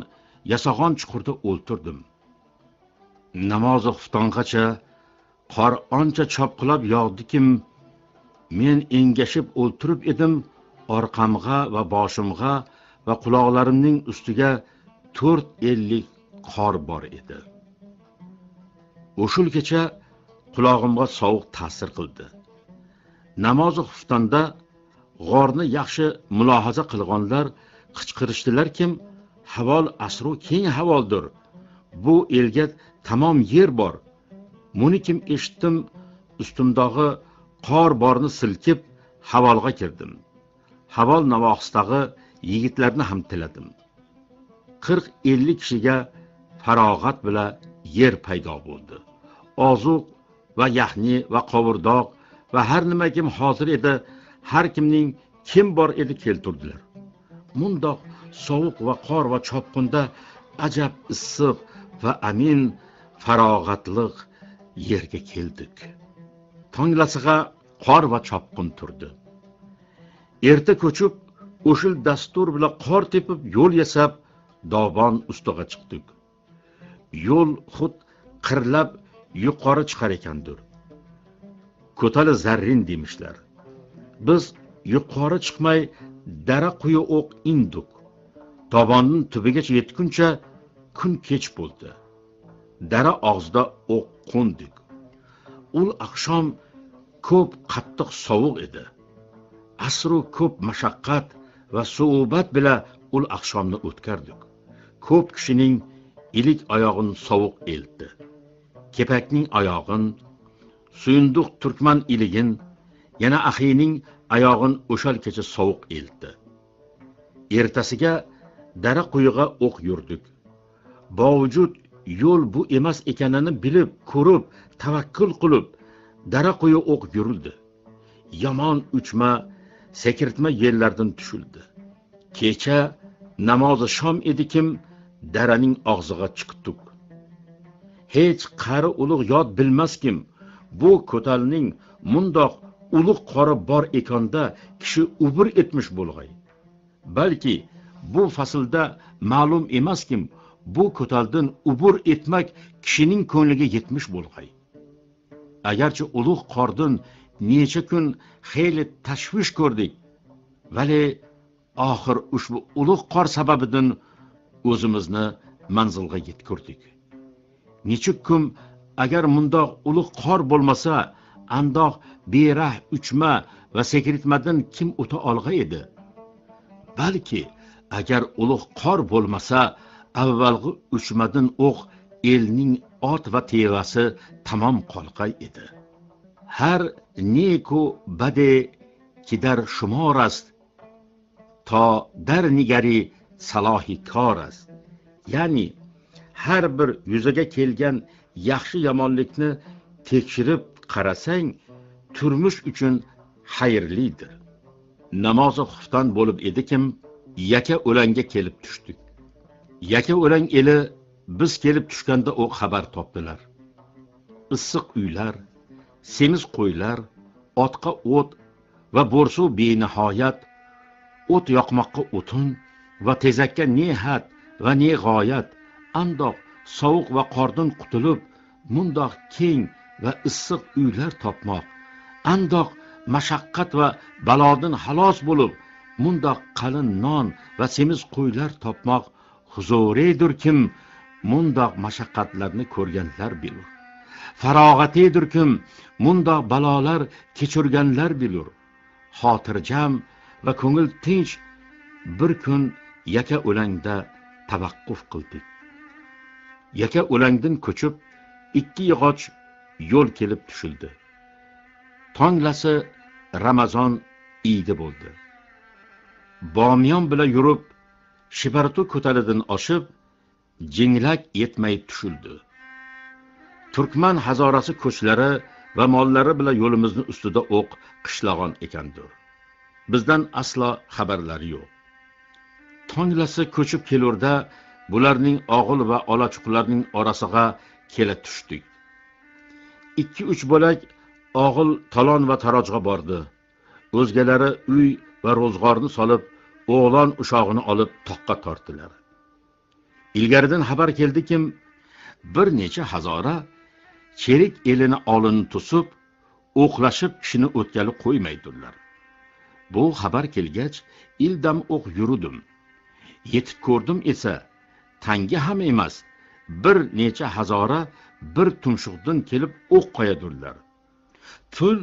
S2: yasag'on chuqurda o'ltirdim. Namozi xuftongacha qor ancha chopqilab yog'dikim. Men engashib o'ltirib edim orqamga va boshimga va quloqlarimning ustiga to'rt ellik qor bor edi. O'shul kecha qulog'imga sovuq ta'sir qildi. Namozi xuftonda g'orni yaxshi mulohaza qilganlar qichqirishdilarkim havol asru keng havoldir. Bu elga tamom yer bor. Muni kim eshitdim ustimdagi qor borni silkib havolga kirdim. Havol navohisdagi yigitlarni ham tiladim. Qirq ellik kishiga farog'at bilan yer paydo bo'ldi. Ozuq va yaxni va qovurdoq va har nima kim hozir edi har kimning kim bor edi keltirdilar. Mundoq sovuq va qor va chopqinda ajab issiq va amin farog'atliq yerga keldik. Tonglasig'a qor va chopqin turdi. Erta ko'chib o'shil dastur bilan qor tepib yo'l yasab dovon ustiga chiqdik. Yo'l xud qirlab yuqori chiqar ekandir. Ko'tali zarrin demishlar biz yuqori chiqmay dara quyi o'q indik tovonning tubigacha yetguncha kun kech bo'ldi. Dara og'zida o'q qo'ndik ul oqshom ko'p qattiq sovuq edi. Asru ko'p mashaqqat va suubat bilan ul oqshomni o'tkardik. Ko'p kishining ilik oyog'ini sovuq eltdi. Kepakning oyog'in suyunduq turkman iligin yana ahiyning oyog'in o'shal kecha sovuq eltdi. Ertasiga dara quyig'a o'q yurdik. Bovujud yo'l bu emas ekanini bilib ko'rib tavakkul qilib dara qo'ya o'q yurildi. Yomon uchma sekirtma yerlardan tushildi. Kecha namozi shom edikim daraning og'ziga chiqdik hech qari ulug' yod bilmaskim bu ko'talning mundoq ulug' qori bor ekonda kishi ubur etmish bo'lg'ay. Balki bu faslda ma'lum emaskim bu ko'taldan ubur etmak kishining ko'ngliga yetmish bo'lg'ay. Agarchi ulug' qordan necha kun xeyli tashvish ko'rdik vale oxir ushbu ulug' qor sababidan o'zimizni manzilga yetkirdik nechuk kun agar mundoq ulug' qor bo'lmasa andoq berah uchma va sekritmadan kim o'ta olg'a edi? Balki agar ulug' qor bo'lmasa avvalgi uchmadan o'q elning ot va tevasi tamom qolqay edi. Har neku bade kidar shumor ast to dar nigari salohi kor ast. Ya'ni har bir yuzaga kelgan yaxshi yomonlikni tekshirib qarasang turmush uchun xayrlidir. Namozi xufton bo'lib edikim yaka o'langa kelib tushdik. Yaka o'lang eli biz kelib tushganda u xabar topdilar. Issiq uylar semiz qo'ylar otqa o't va bo'rsuv benihoyat o't yoqmoqqa o'tin va tezakka ne had va ne g'oyat andoq sovuq va qordan qutulib mundoq keng va issiq uylar topmoq andoq mashaqqat va balodan xalos bo'lib mundoq qalin non va semiz qo'ylar topmoq huzuriydir kim mundoq mashaqqatlarni ko'rganlar bilur. Farog'atidir kim mundoq balolar kechirganlar bilur. Xotirjam va ko'ngil tinch bir kun yaka o'langda tavaqquf qildik. Yaka o'langdan ko'chib ikki yog'och yo'l kelib tushildi. Tonglasi ramazon iydi bo'ldi. Bomiyon bilan yurib shibartu ko'talidan oshib jinglak yetmay tushildi. Turkman hazorasi ko'chlari va mollari bilan yo'limizni ustida o'q qishlag'on ekandir. Bizdan aslo xabarlari yo'q. Tonglasi ko'chib kelurda bularning og'il va olachuqlarning orasiga kela tushdik. Ikki uch bo'lak og'il talon va tarojga bordi. O'zgalari uy va ro'zg'orni solib o'g'lon ushog'ini olib toqqa tortdilar. Ilgaridan xabar keldikim bir necha hazora cherik elini olin to'sib o'qlashib kishini o'tkali qo'ymaydilar bu xabar kelgach ildam o'q yurudim yetib ko'rdim esa tanga ham emas bir necha hazora bir tumshuqdan kelib o'q qo'yadirlar tul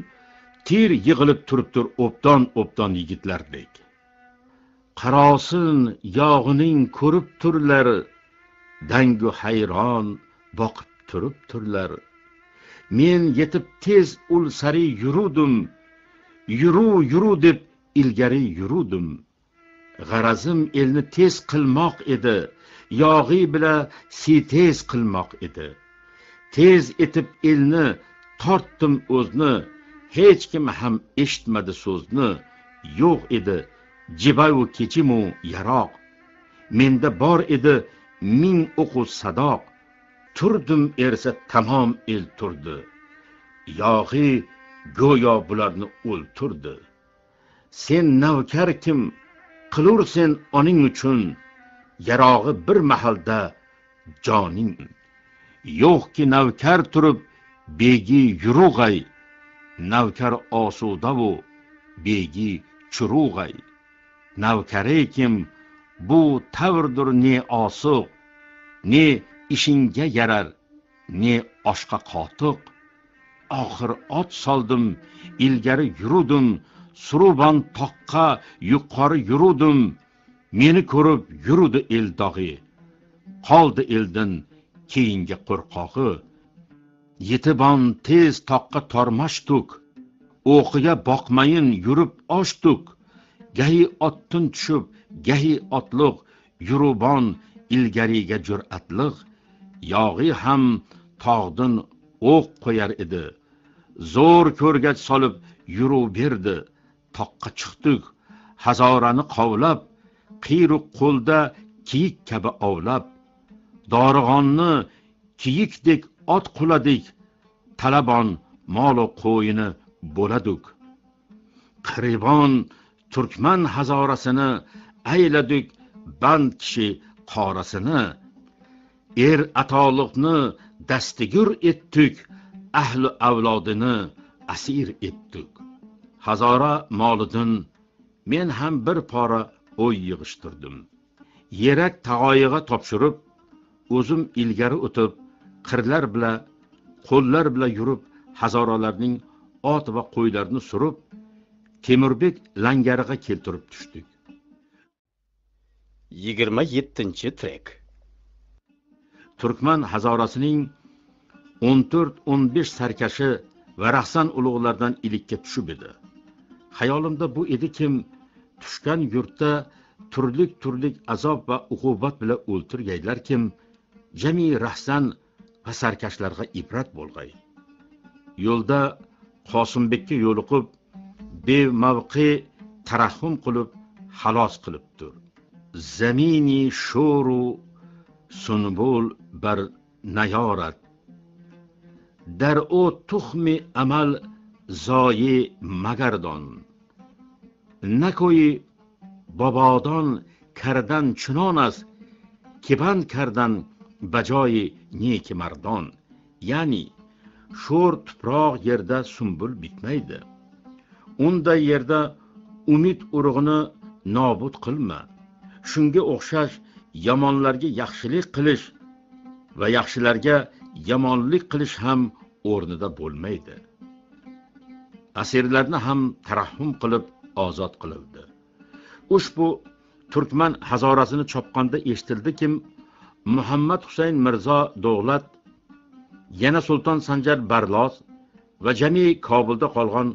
S2: tir yig'ilib turibdir o'pton o'pton yigitlardek. Qarosin yog'ining ko'rib turlar dangu hayron boqib turib turlar. Men yetib tez ul sari yurudim yuru yuru deb ilgari yurudim g'arazim elni tez qilmoq edi yog'iy bila tez qilmoq edi. Tez etib elni tortdim o'zni hech kim ham eshitmadi so'zni. Yo'q edi jibayu kechimu yaroq. Menda bor edi ming o'qu sadoq. Turdim ersa tamom el turdi. Yog'iy go'yo bularni o'lturdi sen navkar kim? Qilur sen oning uchun. Yarog'i bir mahalda joning. Yo'qki navkar turib begi yurug'ay. Navkar osudavu begi churug'ay. Navkari kim bu tavrdir ne osuq ne ishingga yarar ne oshqa qotiq. Oxir ot soldim ilgari yurudim suruban toqqa yuqori yurudim meni ko'rib yurudi el dog'i qoldi eldan keyingi qo'rqog'i yetibon tez toqqa tormashtuk o'qiga boqmayin yurib oshtuk. Gahi ottin tushib gahi otliq yurubon ilgariga jur'atliq yog'iy ham tog'din o'q qo'yar edi. Zo'r ko'rgach solib yuruverdi toqqa chiqdik. Hazorani qovlab qiyru qo'lda kiyik kabi ovlab dorig'onni kiyikdek ot quladik. Talabon molu qo'yini bo'ladik. Qiribon turkman hazorasini ayladik band kishi qorasini. Er atoliqni dastigur etdik ahli avlodini asir etdik. Hazora molidin men ham bir pora o'y yig'ishtirdim. Yerak tag'oyig'a topshirib o'zim ilgari o'tib qirlar bilan qo'llar bilan yurib hazoralarning ot va qo'ylarini surib temurbek langariga keltirib tushdik.
S1: Yigirma yettinchi trek.
S2: Turkman hazorasining o'n to'rt o'n besh sarkashi va rahsan ulug'lardan ilikka tushib edi. Xayolimda bu edi kim tushgan yurtda turlik turlik azob va uqubat bilan o'ltirgaylar kim jami rahsan va sarkashlarga ibrat bo'lg'ay. Yo'lda qosimbekka yo'liqib bemavqe tarahhum qilib xalos qilibdir zamini sho'ru sunbul bar nayorat در او تخم عمل زایه مگردان نکوی بابادان کردن چنان است که بند کردن بجای نیک مردان یعنی sho'r tuproq yerda sumbul bitmaydi Unda yerda umid urug'ini nobud qilma. Shunga o'xshash yomonlarga yaxshilik qilish va yaxshilarga yomonlik qilish ham o'rnida bo'lmaydi. Asirlarni ham tarahhum qilib ozod qilindi. Ushbu turkman hazorasini chopqanda kim? Muhammad husayn mirzo dovlat yana sulton sanjar barlos va jami kobulda qolgan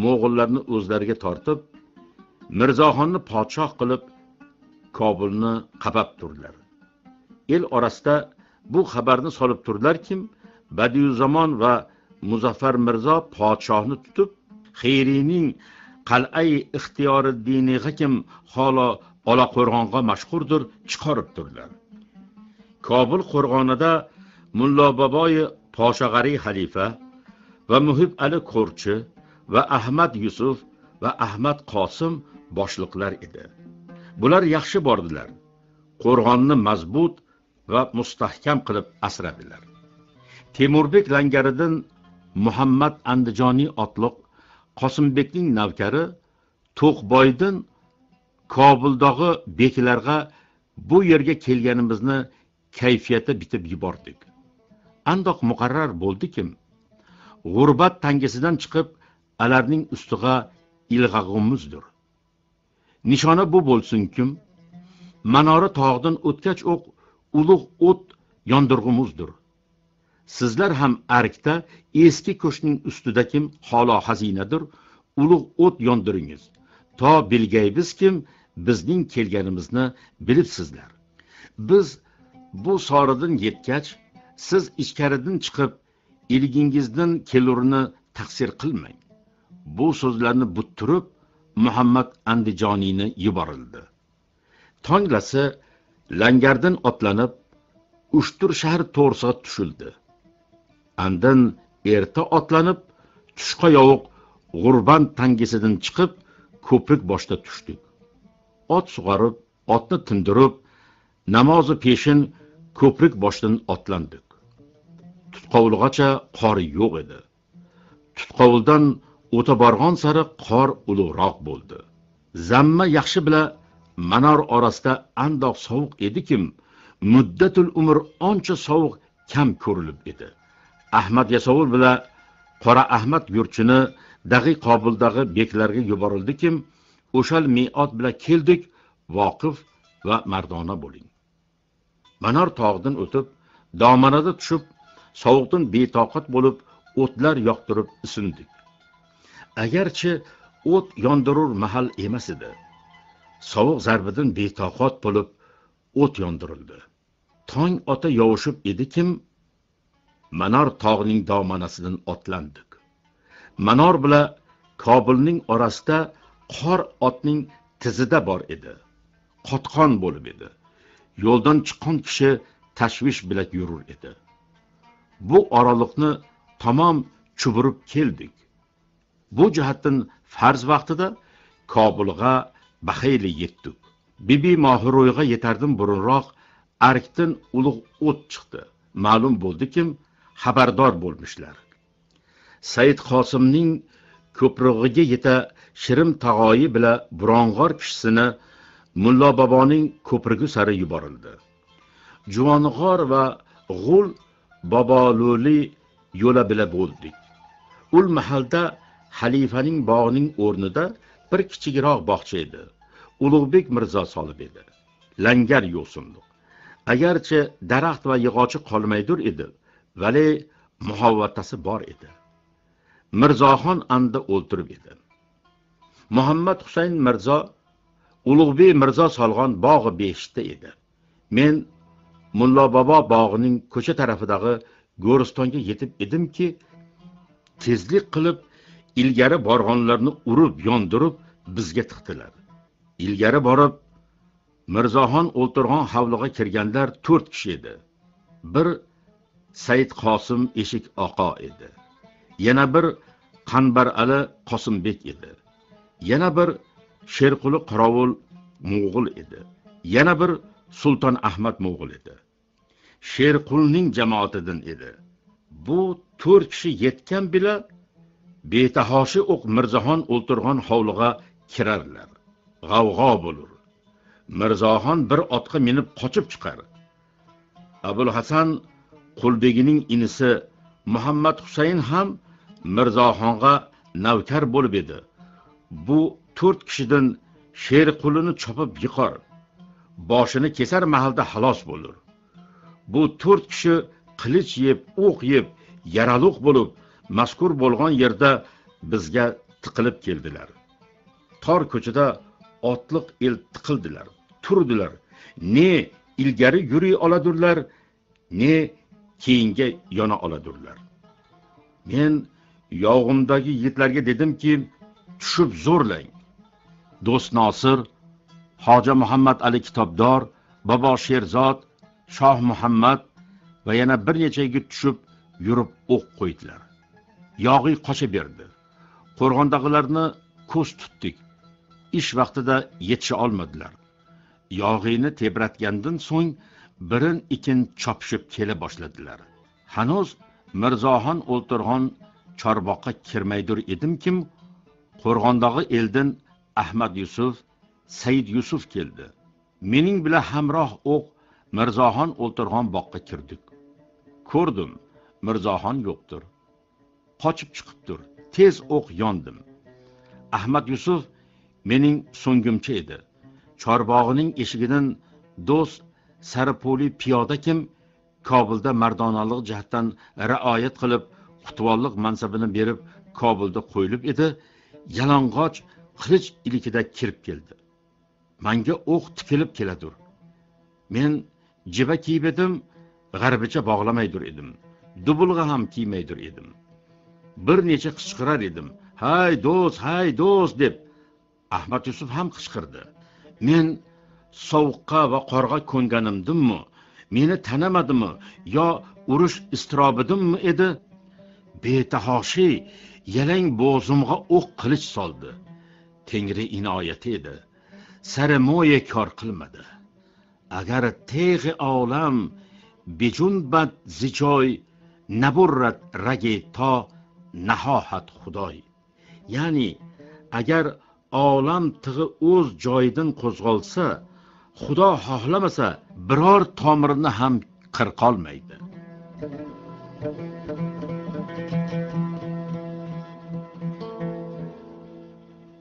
S2: mo'g'ullarni o'zlariga tortib mirzoxonni podshoh qilib kobulni qapab turdilar. El orasida bu xabarni solib turdilar kim? Badiuzamon va muzaffar mirzo podshohni tutib xeyriyning qal'ai ixtiyoriddiniga kim holo olaqo'rg'onga mashhurdir chiqarib turdilar. Kobul qo'rg'onida mullo boboyi poshag'ariy xalifa va muhib ali ko'rchi va ahmad yusuf va ahmad qosim boshliqlar edi. Bular yaxshi bordilar. Qo'rg'onni mazbut va mustahkam qilib asradilar. Temurbek langaridan muhammad andijoniy otliq qosimbekning navkari to'qboydin kobuldagi beklarga bu yerga kelganimizni kayfiyati bitib yubordik. Andoq muqarrar bo'ldikim g'urbat tangisidan chiqib alarning ustiga ilg'ag'umizdir. Nishona bu bo'lsinkim manora tog'dan o'tgach o'q ulug' o't yondirg'umuzdir sizlar ham arkda eski ko'shning ustida kim holo xazinadir ulug' o't yondiringiz. To bilgaybiz kim bizning kelganimizni bilibsizlar. Biz bu soridan yetgach siz ichkaridan chiqib ilgingizdan kelurini taqsir qilmang. Bu so'zlarni buttirib muhammad andijoniyni yuborildi. Tonglasi langardan otlanib ushtur shahar to'g'risiga tushildi. Andin erta otlanib tushqa yovuq g'urban tangisidan chiqib ko'prik boshda tushdik. Ot sug'orib otni tindirib namozi peshin ko'prik boshidan otlandik. Tutqovulgacha qor yo'q edi. Tutqovuldan o'ta borgan sari qor ulug'roq bo'ldi. Zamma yaxshi bila manor orasida andoq sovuq edikim muddatul umr ancha sovuq kam ko'rilib edi. Ahmad yasovul bilan qora ahmad yurtchini dag'iy qobuldagi beklarga yuborildikim o'shal miod bilan keldik voqif va mardona bo'ling. Manor tog'dan o'tib domanada tushib sovuqdan betoqat bo'lib o'tlar yoqtirib isindik. Agarchi o't yondirur mahal emas edi. Sovuq zarbidan betoqat bo'lib o't yondirildi. Tong ota yovushib edikim manor tog'ning domanasidan otlandik. Manor bilan kobulning orasida qor otning tizida bor edi. Qotqon bo'lib edi. Yo'ldan chiqqan kishi tashvish bilan yurur edi. Bu oraliqni tamom chuburib keldik. Bu jihatdan farz vaqtida kobulga baxayli yetdik bibi mohiro'yga yetardan burunroq arkdan ulug' o't chiqdi. Ma'lum bo'ldikim xabardor bo'lmishlar. Said qosimning ko'prig'iga yeta shirim tag'oyi bilan burong'or kishisini mullo boboning ko'prigi sari yuborildi. Juvong'or va g'ul boboluli yo'la bila bo'ldik. Ul mahalda xalifaning bog'ining o'rnida bir kichikroq bog'cha edi. Ulug'bek mirzo solib edi. Langar yo'sindiq agarchi daraxt va yog'ochi qolmaydur edi vale muhovvatasi bor edi. Mirzoxon anda o'ltirib edi. Muhammad husayn mirzo ulug'bek mirzo solg'on bog'i beshikda edi. Men mullo bobo bog'ining ko'cha tarafidagi go'ristonga yetib edimki tezlik qilib ilgari borg'onlarni urib yondirib bizga tiqdilar. Ilgari borib mirzoxon o'ltirg'on hovliga kirganlar to'rt kishi edi. Bir said qosim eshik oqo edi. Yana bir qanbar ali qosimbek edi. Yana bir sherquli qorovul mo'g'ul edi. Yana bir sulton ahmad mo'g'ul edi. Sherqulning jamoatidan edi. Bu to'rt kishi yetgan bila betahoshi o'q mirzaxon o'ltirgan hovliga kirarlar. G'avg'o bo'lur. Mirzoxon bir otga minib qochib chiqar. Abul hasan qulbegining inisi muhammad husayn ham mirzoxonga navkar bo'lib edi. Bu to'rt kishidan sher qulini chopib yiqor boshini kesar mahalda halos bo'lur. Bu to'rt kishi qilich yeb o'q yeb yaraluq bo'lib mazkur bo'lgan yerda bizga tiqilib keldilar. Tor ko'chada otliq el tiqildilar turdilar. Ne ilgari yuriy oladurlar ne keyinga yona oladurlar. Men yog'imdagi yigitlarga dedimki tushib zo'rlang. Do'st nosir hoji muhammad ali kitobdor bobo sherzod shoh muhammad va yana bir necha yigit tushib yurib o'q qo'ydilar. Yog'iy qocha berdi. Qo'rg'ondagilarni ko'z tutdik. Ish vaqtida yetisha olmadilar. Yog'iyni tebratgandan so'ng birin ikin chopishib kela boshladilar. Hanuz mirzoxon o'ltirg'on chorboqqa kirmaydir edimkim qo'rg'ondagi eldan ahmad yusuf said yusuf keldi. Mening bilan hamroh o'q mirzoxon o'ltirg'on boqqa kirdik. Ko'rdim mirzoxon yo'qdir. Qochib chiqib tur. Tez o'q yondim. Ahmad yusuf mening so'ngimcha edi. Chorbog'ining eshigidan do'st saripoli piyoda kim kobulda mardonalik jihatdan rioyat qilib qutvolliq mansabini berib kobulda qo'yilib edi yalang'och qilich ilikida kirib keldi. Manga o'q tikilib keladur men jiba kiyib edim g'arbicha bog'lamaydur edim. Dubulg'a ham kiymaydur edim. Bir necha qichqirar edim. Hay do'st hay do'st deb. Ahmad yusuf ham qichqirdi. Men sovuqqa va qorga ko'nganimdimmi? Meni tanimadimi? Yo urush iztirobidimmi edi? Betahoshi yalang bo'g'zimga o'q qilich soldi. Tengri inoyati edi. Sarimoya kor qilmadi. Agar teg'i olam bejunbad zichoy naburrat ragi to nahohat xudoy. Ya'ni agar olam tig'i o'z joyidan qo'zg'olsa xudo xohlamasa biror tomirni ham qirqolmaydi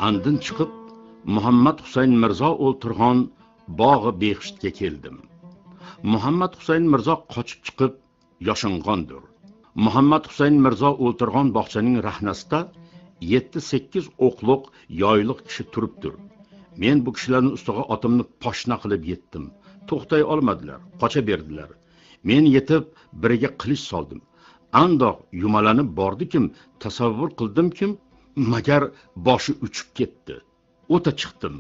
S2: andin chiqib muhammad husayn mirzo o'ltirg'on bog'i behshtga keldim. Muhammad husayn mirzo qochib chiqib yoshing'ondir. Muhammad husayn mirzo o'ltirgan bog'chaning rahnasida yetti sakkiz o'qliq yoyliq kishi turibdir. Men bu kishilarni ustiga otimni poshna qilib yetdim. To'xtay olmadilar qocha berdilar. Men yetib biriga qilich soldim. Andoq yumalanib bordikim tasavvur qildimkim magar boshi uchib ketdi. O'ta chiqdim.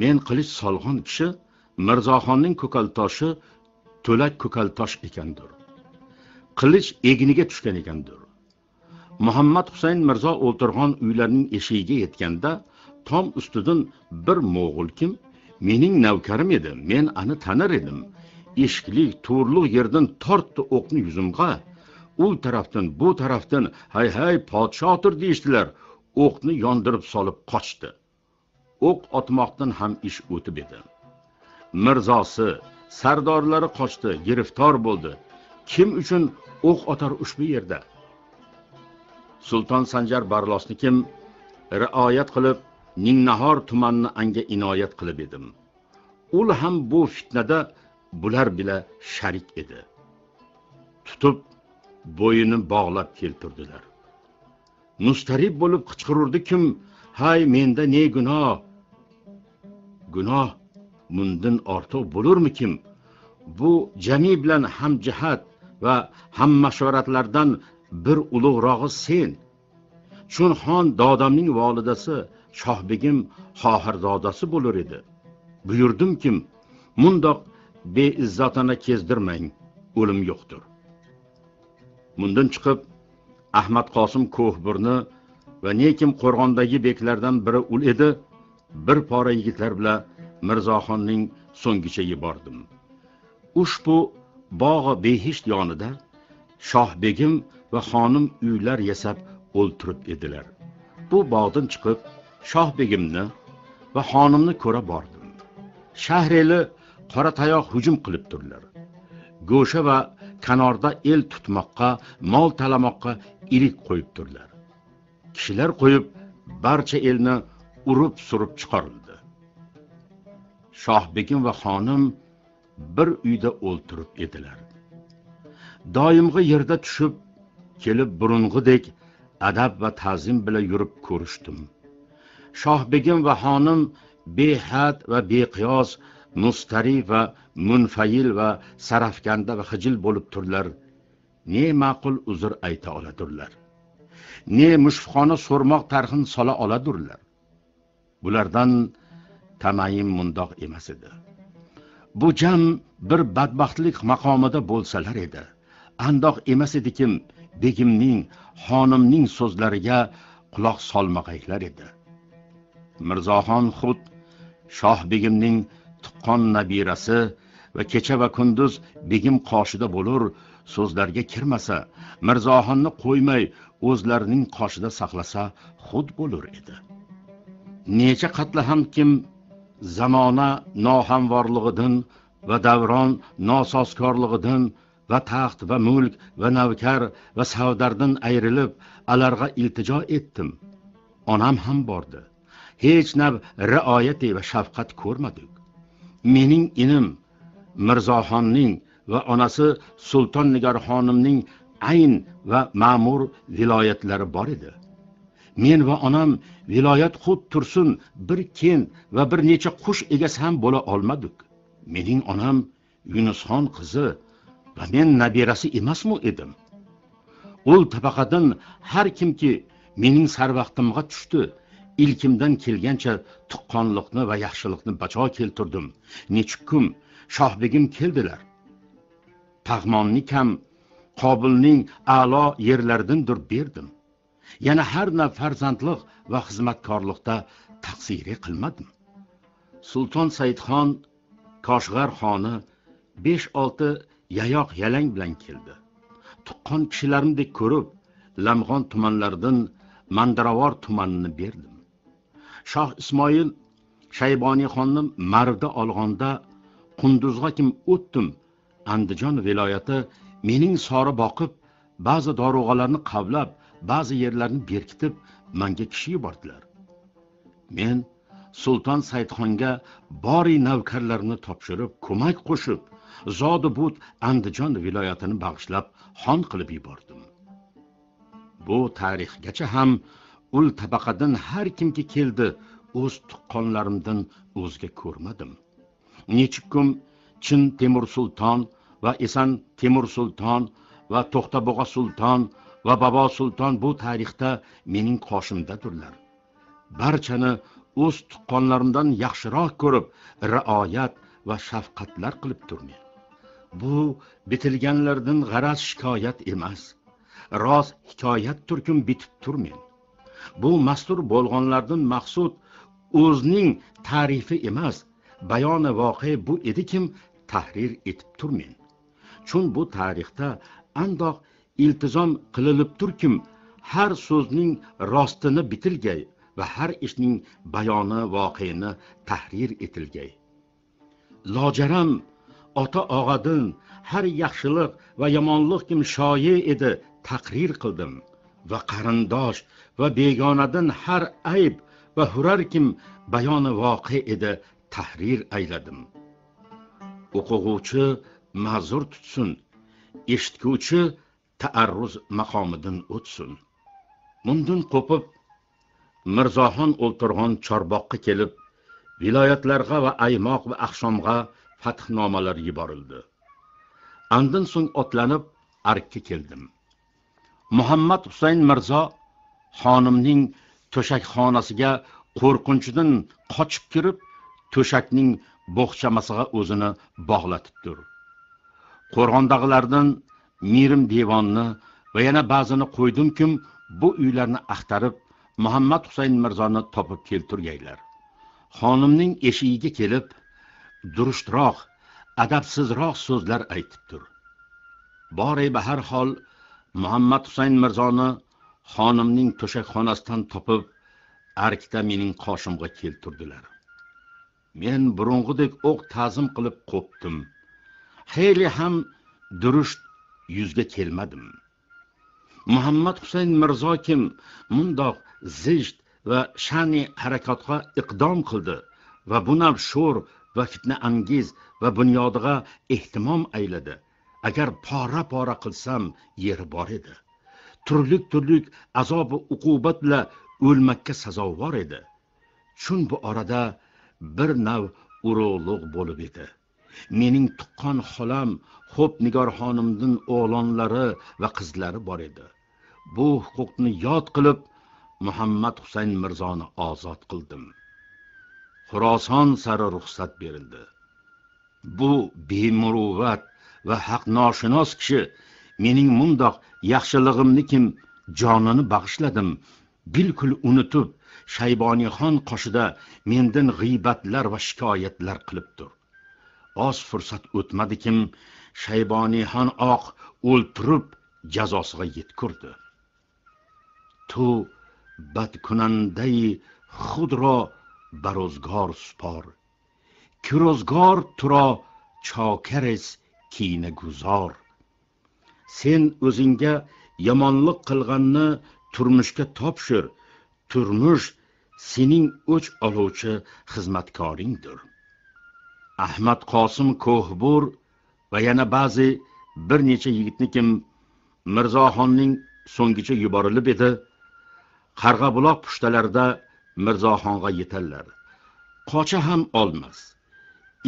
S2: Men qilich solgan kishi mirzoxonning ko'kaltoshi to'lak ko'kaltosh ekandir. Qilich egniga tushgan ekandir. Muhammad husayn mirzo o'ltirgan uylarning eshigiga yetganda tom ustidan bir mo'g'ul kim mening navkarim edi men ani tanir edim. Eshiklik to'rliq yerdan tortdi o'qni yuzimga. U tarafdan bu tarafdan hay hay podshotir deyishdilar. O'qni yondirib solib qochdi. O'q otmoqdan ham ish o'tib edi. Mirzosi sardorlari qochdi giriftor bo'ldi. Kim uchun o'q otar ushbu yerda? Sulton sanjar barlosni kim rioyat qilib ningnahor tumanni anga inoyat qilib edim? Ul ham bu fitnada bular bila sharik edi. Tutib bo'yini bog'lab keltirdilar. Mustarib bo'lib qichqirurdi kim? Hay menda ne gunoh? Gunoh mundan ortiq bo'lurmikim bu jami bilan hamjihat va hammashvaratlardan bir ulug'rog'i sen. Chunxon dodamning volidasi shohbegim xohirdodasi bo'lur edi. Buyurdimkim mundoq beizzatona kezdirmang o'lim yo'qdir mundan chiqib ahmad qosim ko'hburni va nekim qo'rg'ondagi beklardan biri ul edi bir pora yigitlar bilan mirzoxonning so'ngicha yubordim ushbu bog'i behisht yonida shohbegim va xonim uylar yasab o'ltirib edilar. Bu bog'dan chiqib shohbegimni va xonimni ko'ra bordim. Shahreli qora tayoq hujum qilib turdilar. Go'sha va kanorda el tutmoqqa mol talamoqqa ilik qo'yib turdilar. Kishilar qo'yib barcha elni urib surib chiqarildi shohbegim va xonim bir uyda o'ltirib edilar. Doimgi yerda tushib kelib burung'idek adab va ta'zim bilan yurib ko'rishdim. Shohbegim va xonim behad va beqiyos mustari va munfayil va sarafkanda va hijil bo'lib turdilar ne ma'qul uzr ayta oladirlar ne mushfiqona so'rmoq tarxin sola oladirlar bulardan tamayim mundoq emas edi. Bu jam bir badbaxtlik maqomida bo'lsalar edi. Andoq emas edikim begimning xonimning so'zlariga quloq solmag'aylar edi. Mirzoxon xud shoh begimning tuqqon nabirasi va kecha va kunduz begim qoshida bo'lur so'zlarga kirmasa mirzoxonni qo'ymay o'zlarining qoshida saqlasa xud bo'lur edi. Necha qatla ham kim zamona nohamvorlig'idan va davron nosozkorlig'idan va taxt va mulk va navkar va savdardan ayrilib alarg'a iltijo etdim. Onam ham bordi. Hech nav rioyati va shafqat ko'rmadik. Mening inim mirzoxonning va onasi sulton nigor xonimning ayn va ma'mur viloyatlari bor edi. Men va onam viloyat xud tursin bir ken va bir necha qush egasi ham bo'la olmadik. Mening onam yunusxon qizi va men nabirasi emasmi edim. Ul tabaqadan har kimki mening sarvaqtimga tushdi. Ilkimdan kelgancha tuqqonliqni va yaxshilikni bajo keltirdim. Nechukkum shohbegim keldilar. Pag'monni kam qobilning a'lo yerlaridandir berdim. Yana har na farzandlik va xizmatkorlikda taqsiri qilmadim. Sulton saidxon koshg'ar xoni besh olti yayoq yalang bilan keldi. Tuqqan kishilarimdek ko'rib lamg'on tumanlaridan mandaravor tumanini berdim. Shoh ismoil shayboniyxonni marvda olg'onda qunduzg'a kim o'tdim andijon viloyati mening sori boqib ba'zi dorug'alarni qavlab ba'zi yerlarni berkitib manga kishi yubordilar. Men sulton saidxonga bori navkarlarni topshirib ko'mak qo'shib zodi but andijon viloyatini bag'ishlab xon qilib yubordim. Bu tarixgacha ham ul tabaqadan har kimki keldi o'z tuqqonlarimdan o'zga ko'rmadim. Nechuk chin temur sulton va esan temur sulton va to'xtabo'g'a sulton va bobo sulton bu tarixda mening qoshimdadirlar barchani o'z tuqqonlarimdan yaxshiroq ko'rib rioyat va shafqatlar qilib turmen. Bu bitilganlardan g'araz shikoyat emas rost hikoyat turkum bitib turmen. Bu mastur bo'lganlardan maqsud o'zning tarifi emas bayoni voqe bu edikim tahrir etib turmen. Chun bu tarixda andoq iltizom qilinib turkim har so'zning rostini bitilgay va har ishning bayoni voqeini tahrir etilgay. Lojaram ota og'adin har yaxshilik va yomonlik kim shoyi edi taqrir qildim. Va qarindosh va begonadan har ayb va hurar kim bayoni voqe edi tahrir ayladim. O'qig'uvchi ma'zur tutsin eshitguvchi taarruz maqomidan o'tsin. Mundun qo'pib mirzoxon o'ltirg'on chorboqqa kelib viloyatlarga va aymoq va ahshomga fathnomalar yuborildi. Andin so'ng otlanib arkka keldim. Muhammad husayn mirzo xonimning to'shakxonasiga qo'rqinchidan qochib kirib to'shakning bo'xchamasiga o'zini bog'latibdir qo'rg'ondagilardan mirim devonni va yana ba'zini qo'ydimkim bu uylarni axtarib muhammad husayn mirzoni topib keltirgaylar xonimning eshigiga kelib durustroq adabsizroq so'zlar aytib tur. Bore har hol muhammad husayn mirzoni xonimning to'shakxonasidan topib arkda mening qoshimga keltirdilar. Men burung'idek o'q ta'zim qilib qo'pdim. Xeyli ham durust yuzga kelmadim. Muhammad husayn mirzo kim? Mundoq zisht va sha'ni harakatga iqdom qildi va bunam sho'r va fitna angiz va bunyodiga ehtimom ayladi. Agar pora pora qilsam yeri bor edi. Turlik turlik azob uqubat bilan o'lmakka sazovor edi. Chun bu orada bir nav urug'liq bo'lib edi. Mening tuqqan xolam xo'p nigorxonimdin o'g'lonlari va qizlari bor edi. Bu huquqni yod qilib muhammad husayn mirzoni ozod qildim. Xuroson sari ruxsat berildi. Bu bemuruvvat va haqnoshunos kishi mening mundoq yaxshilig'imni kim jonini bag'ishladim bilkul unutib shayboniyxon qoshida mendan g'iybatlar va shikoyatlar qilibdir oz fursat o'tmadi kim shayboniyxon oq o'ltirib jazosiga yetkurdi. Tu badkunandayi xudro barozgor supor kirozgor turo chokares kiyna guzor. Sen o'zingga yomonlik qilganni turmushga topshir turmush sening o'ch oluvchi xizmatkoringdir. Ahmad qosim ko'hbur va yana ba'zi bir necha yigitni kim mirzoxonning so'ngicha yuborilib edi. Qarg'abuloq pushtalarida mirzoxonga yetarlar. Qocha ham olmas.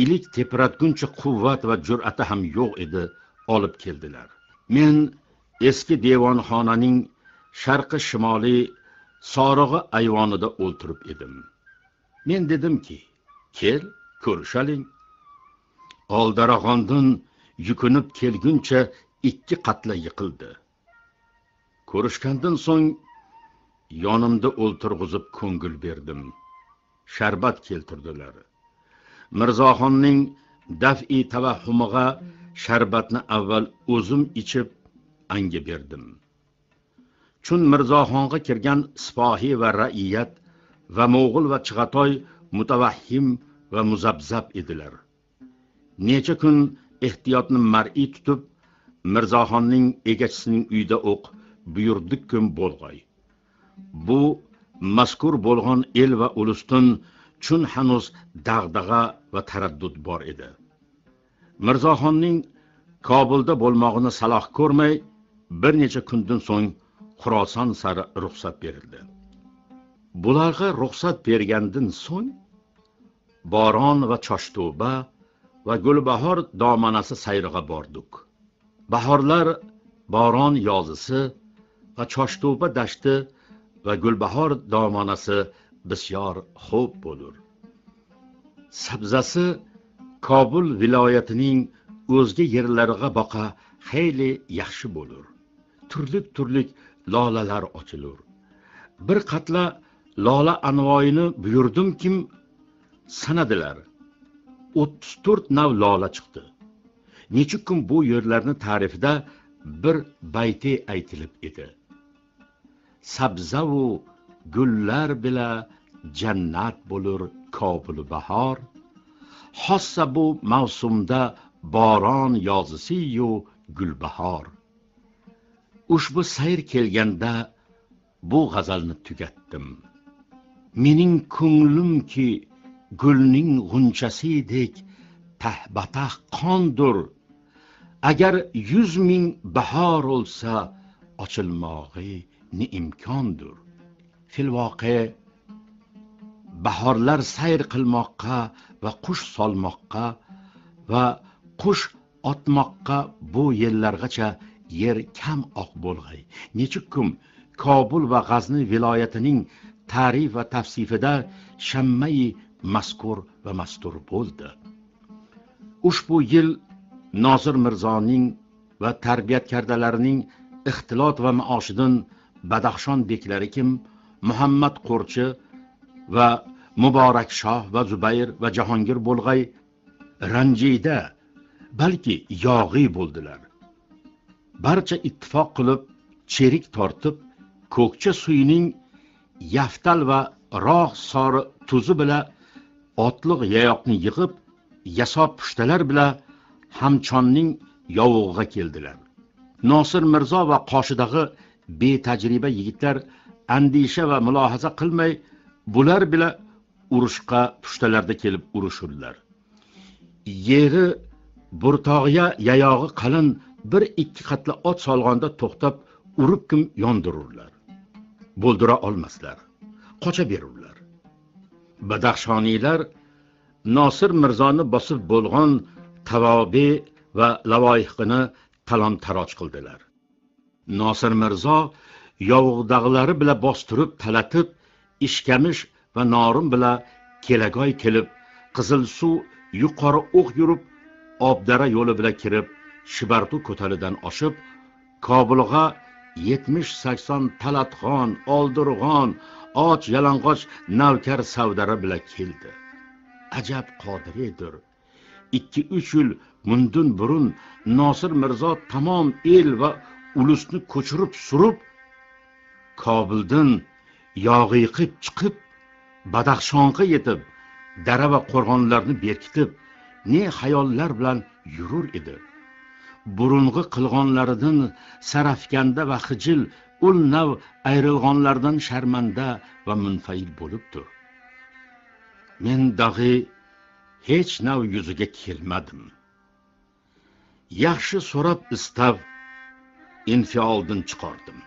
S2: Ilik tepratguncha quvvat va jur'ati ham yo'q edi olib keldilar. Men eski devonxonaning sharqi shimoliy sorig'i ayvonida o'ltirib edim. Men dedimki kel ko'rishaling. Oldarag'ondan yukunib kelguncha ikki qatla yiqildi. Ko'rishgandan so'ng yonimda o'ltirg'izib ko'ngil berdim. Sharbat keltirdilar. Mirzoxonning daf'i tavahhumiga sharbatni avval o'zim ichib anga berdim. Chun mirzoxonga kirgan sipohiy va raiyat va mo'g'ul va chig'atoy mutavahhim va muzabzab edilar. Necha kun ehtiyotni mar'iy tutib mirzoxonning egachisining uyida o'q buyurdik kun bo'lg'oy. Bu mazkur bo'lg'on el va ulustin chun hanuz dag'dag'a va taraddud bor edi. Mirzoxonning kobulda bo'lmog'ini saloh ko'rmay bir necha kundan so'ng xuroson sari ruxsat berildi. Bularga ruxsat bergandan so'ng boron va choshtuba va gulbahor domanasi sayriga bordik. Bahorlar boron yozisi va choshtuba dashti va gulbahor domonasi bisyor xo'p bo'lur. Sabzasi kobul viloyatining o'zga yerlariga boqa xeyli yaxshi bo'lur. Turlik turlik lolalar ochilur. Bir qatla lola anvoyini buyurdimkim sanadilar. O'ttiz to'rt nav lola chiqdi. Necha kun bu yerlarni ta'rifida bir bayti aytilib edi. Sabzavu gullar bila jannat bo'lur kobuli bahor. Xossa bu mavsumda boron yozisiyu gulbahor. Ushbu sayr kelganda bu g'azalni tugatdim. Mening ko'nglimki gulning g'unchasidek tahbatah qondur agar yuz ming bahor o'lsa ochilmog'i ne imkondir. Filvoqe bahorlar sayr qilmoqqa va qush solmoqqa va qush otmoqqa bu yillargacha yer kam oq bo'lg'ay. Nechukkim kobul va g'azni viloyatining ta'rif va tavsifida shammai mazkur va mastur bo'ldi. Ushbu yil nozir mirzoning va tarbiyatkardalarning ixtilot va maoshidan badaxshon beklari kim muhammad qo'rchi va muborak shoh va zubayr va jahongir bo'lg'ay ranjida balki yog'iy bo'ldilar. Barcha ittifoq qilib cherik tortib ko'kcha suyining yaftal va rog' sori tuzi bilan otliq yayoqni yig'ib yasob pushtalar bilan hamchonning yovug'iga keldilar. Nosir mirzo va qoshidagi betajriba yigitlar andisha va mulohaza qilmay bular bilan urushqa pushtalarda kelib urushurlar. Yeri burtog'ya yayog'i qalin bir ikki qatla ot solg'onda to'xtab urib kim yondirurlar. Bo'ldira olmaslar. Qocha berurlar. Badaxshoniylar nosir mirzoni bosib bo'lg'on tavobe va lavoyihini talon taroj qildilar. Nosir mirzo yovug'dag'lari bilan bostirib talatib ishkamish va norin bilan kelagoy kelib qizil suv yuqori o'q yurib obdara yo'li bilan kirib shibartu ko'talidan oshib kobulga yetmish sakson talatxon oldirg'on och yalang'och navkar savdari bilan keldi. Ajab qodiridir ikki uch yil mundan burun nosir mirzo tamom el va ulusni ko'chirib surib kobuldan yog'iyqib chiqib badaxshonga yetib dara va qo'rg'onlarni berkitib ne xayollar bilan yurur edi. Burungi qilg'onlaridan sarafkanda va xijil ul nav ayrilg'onlardan sharmanda va munfail bo'libdir men dag'i hech nav yuziga kelmadim. Yaxshi so'rab istab infioldan chiqardim.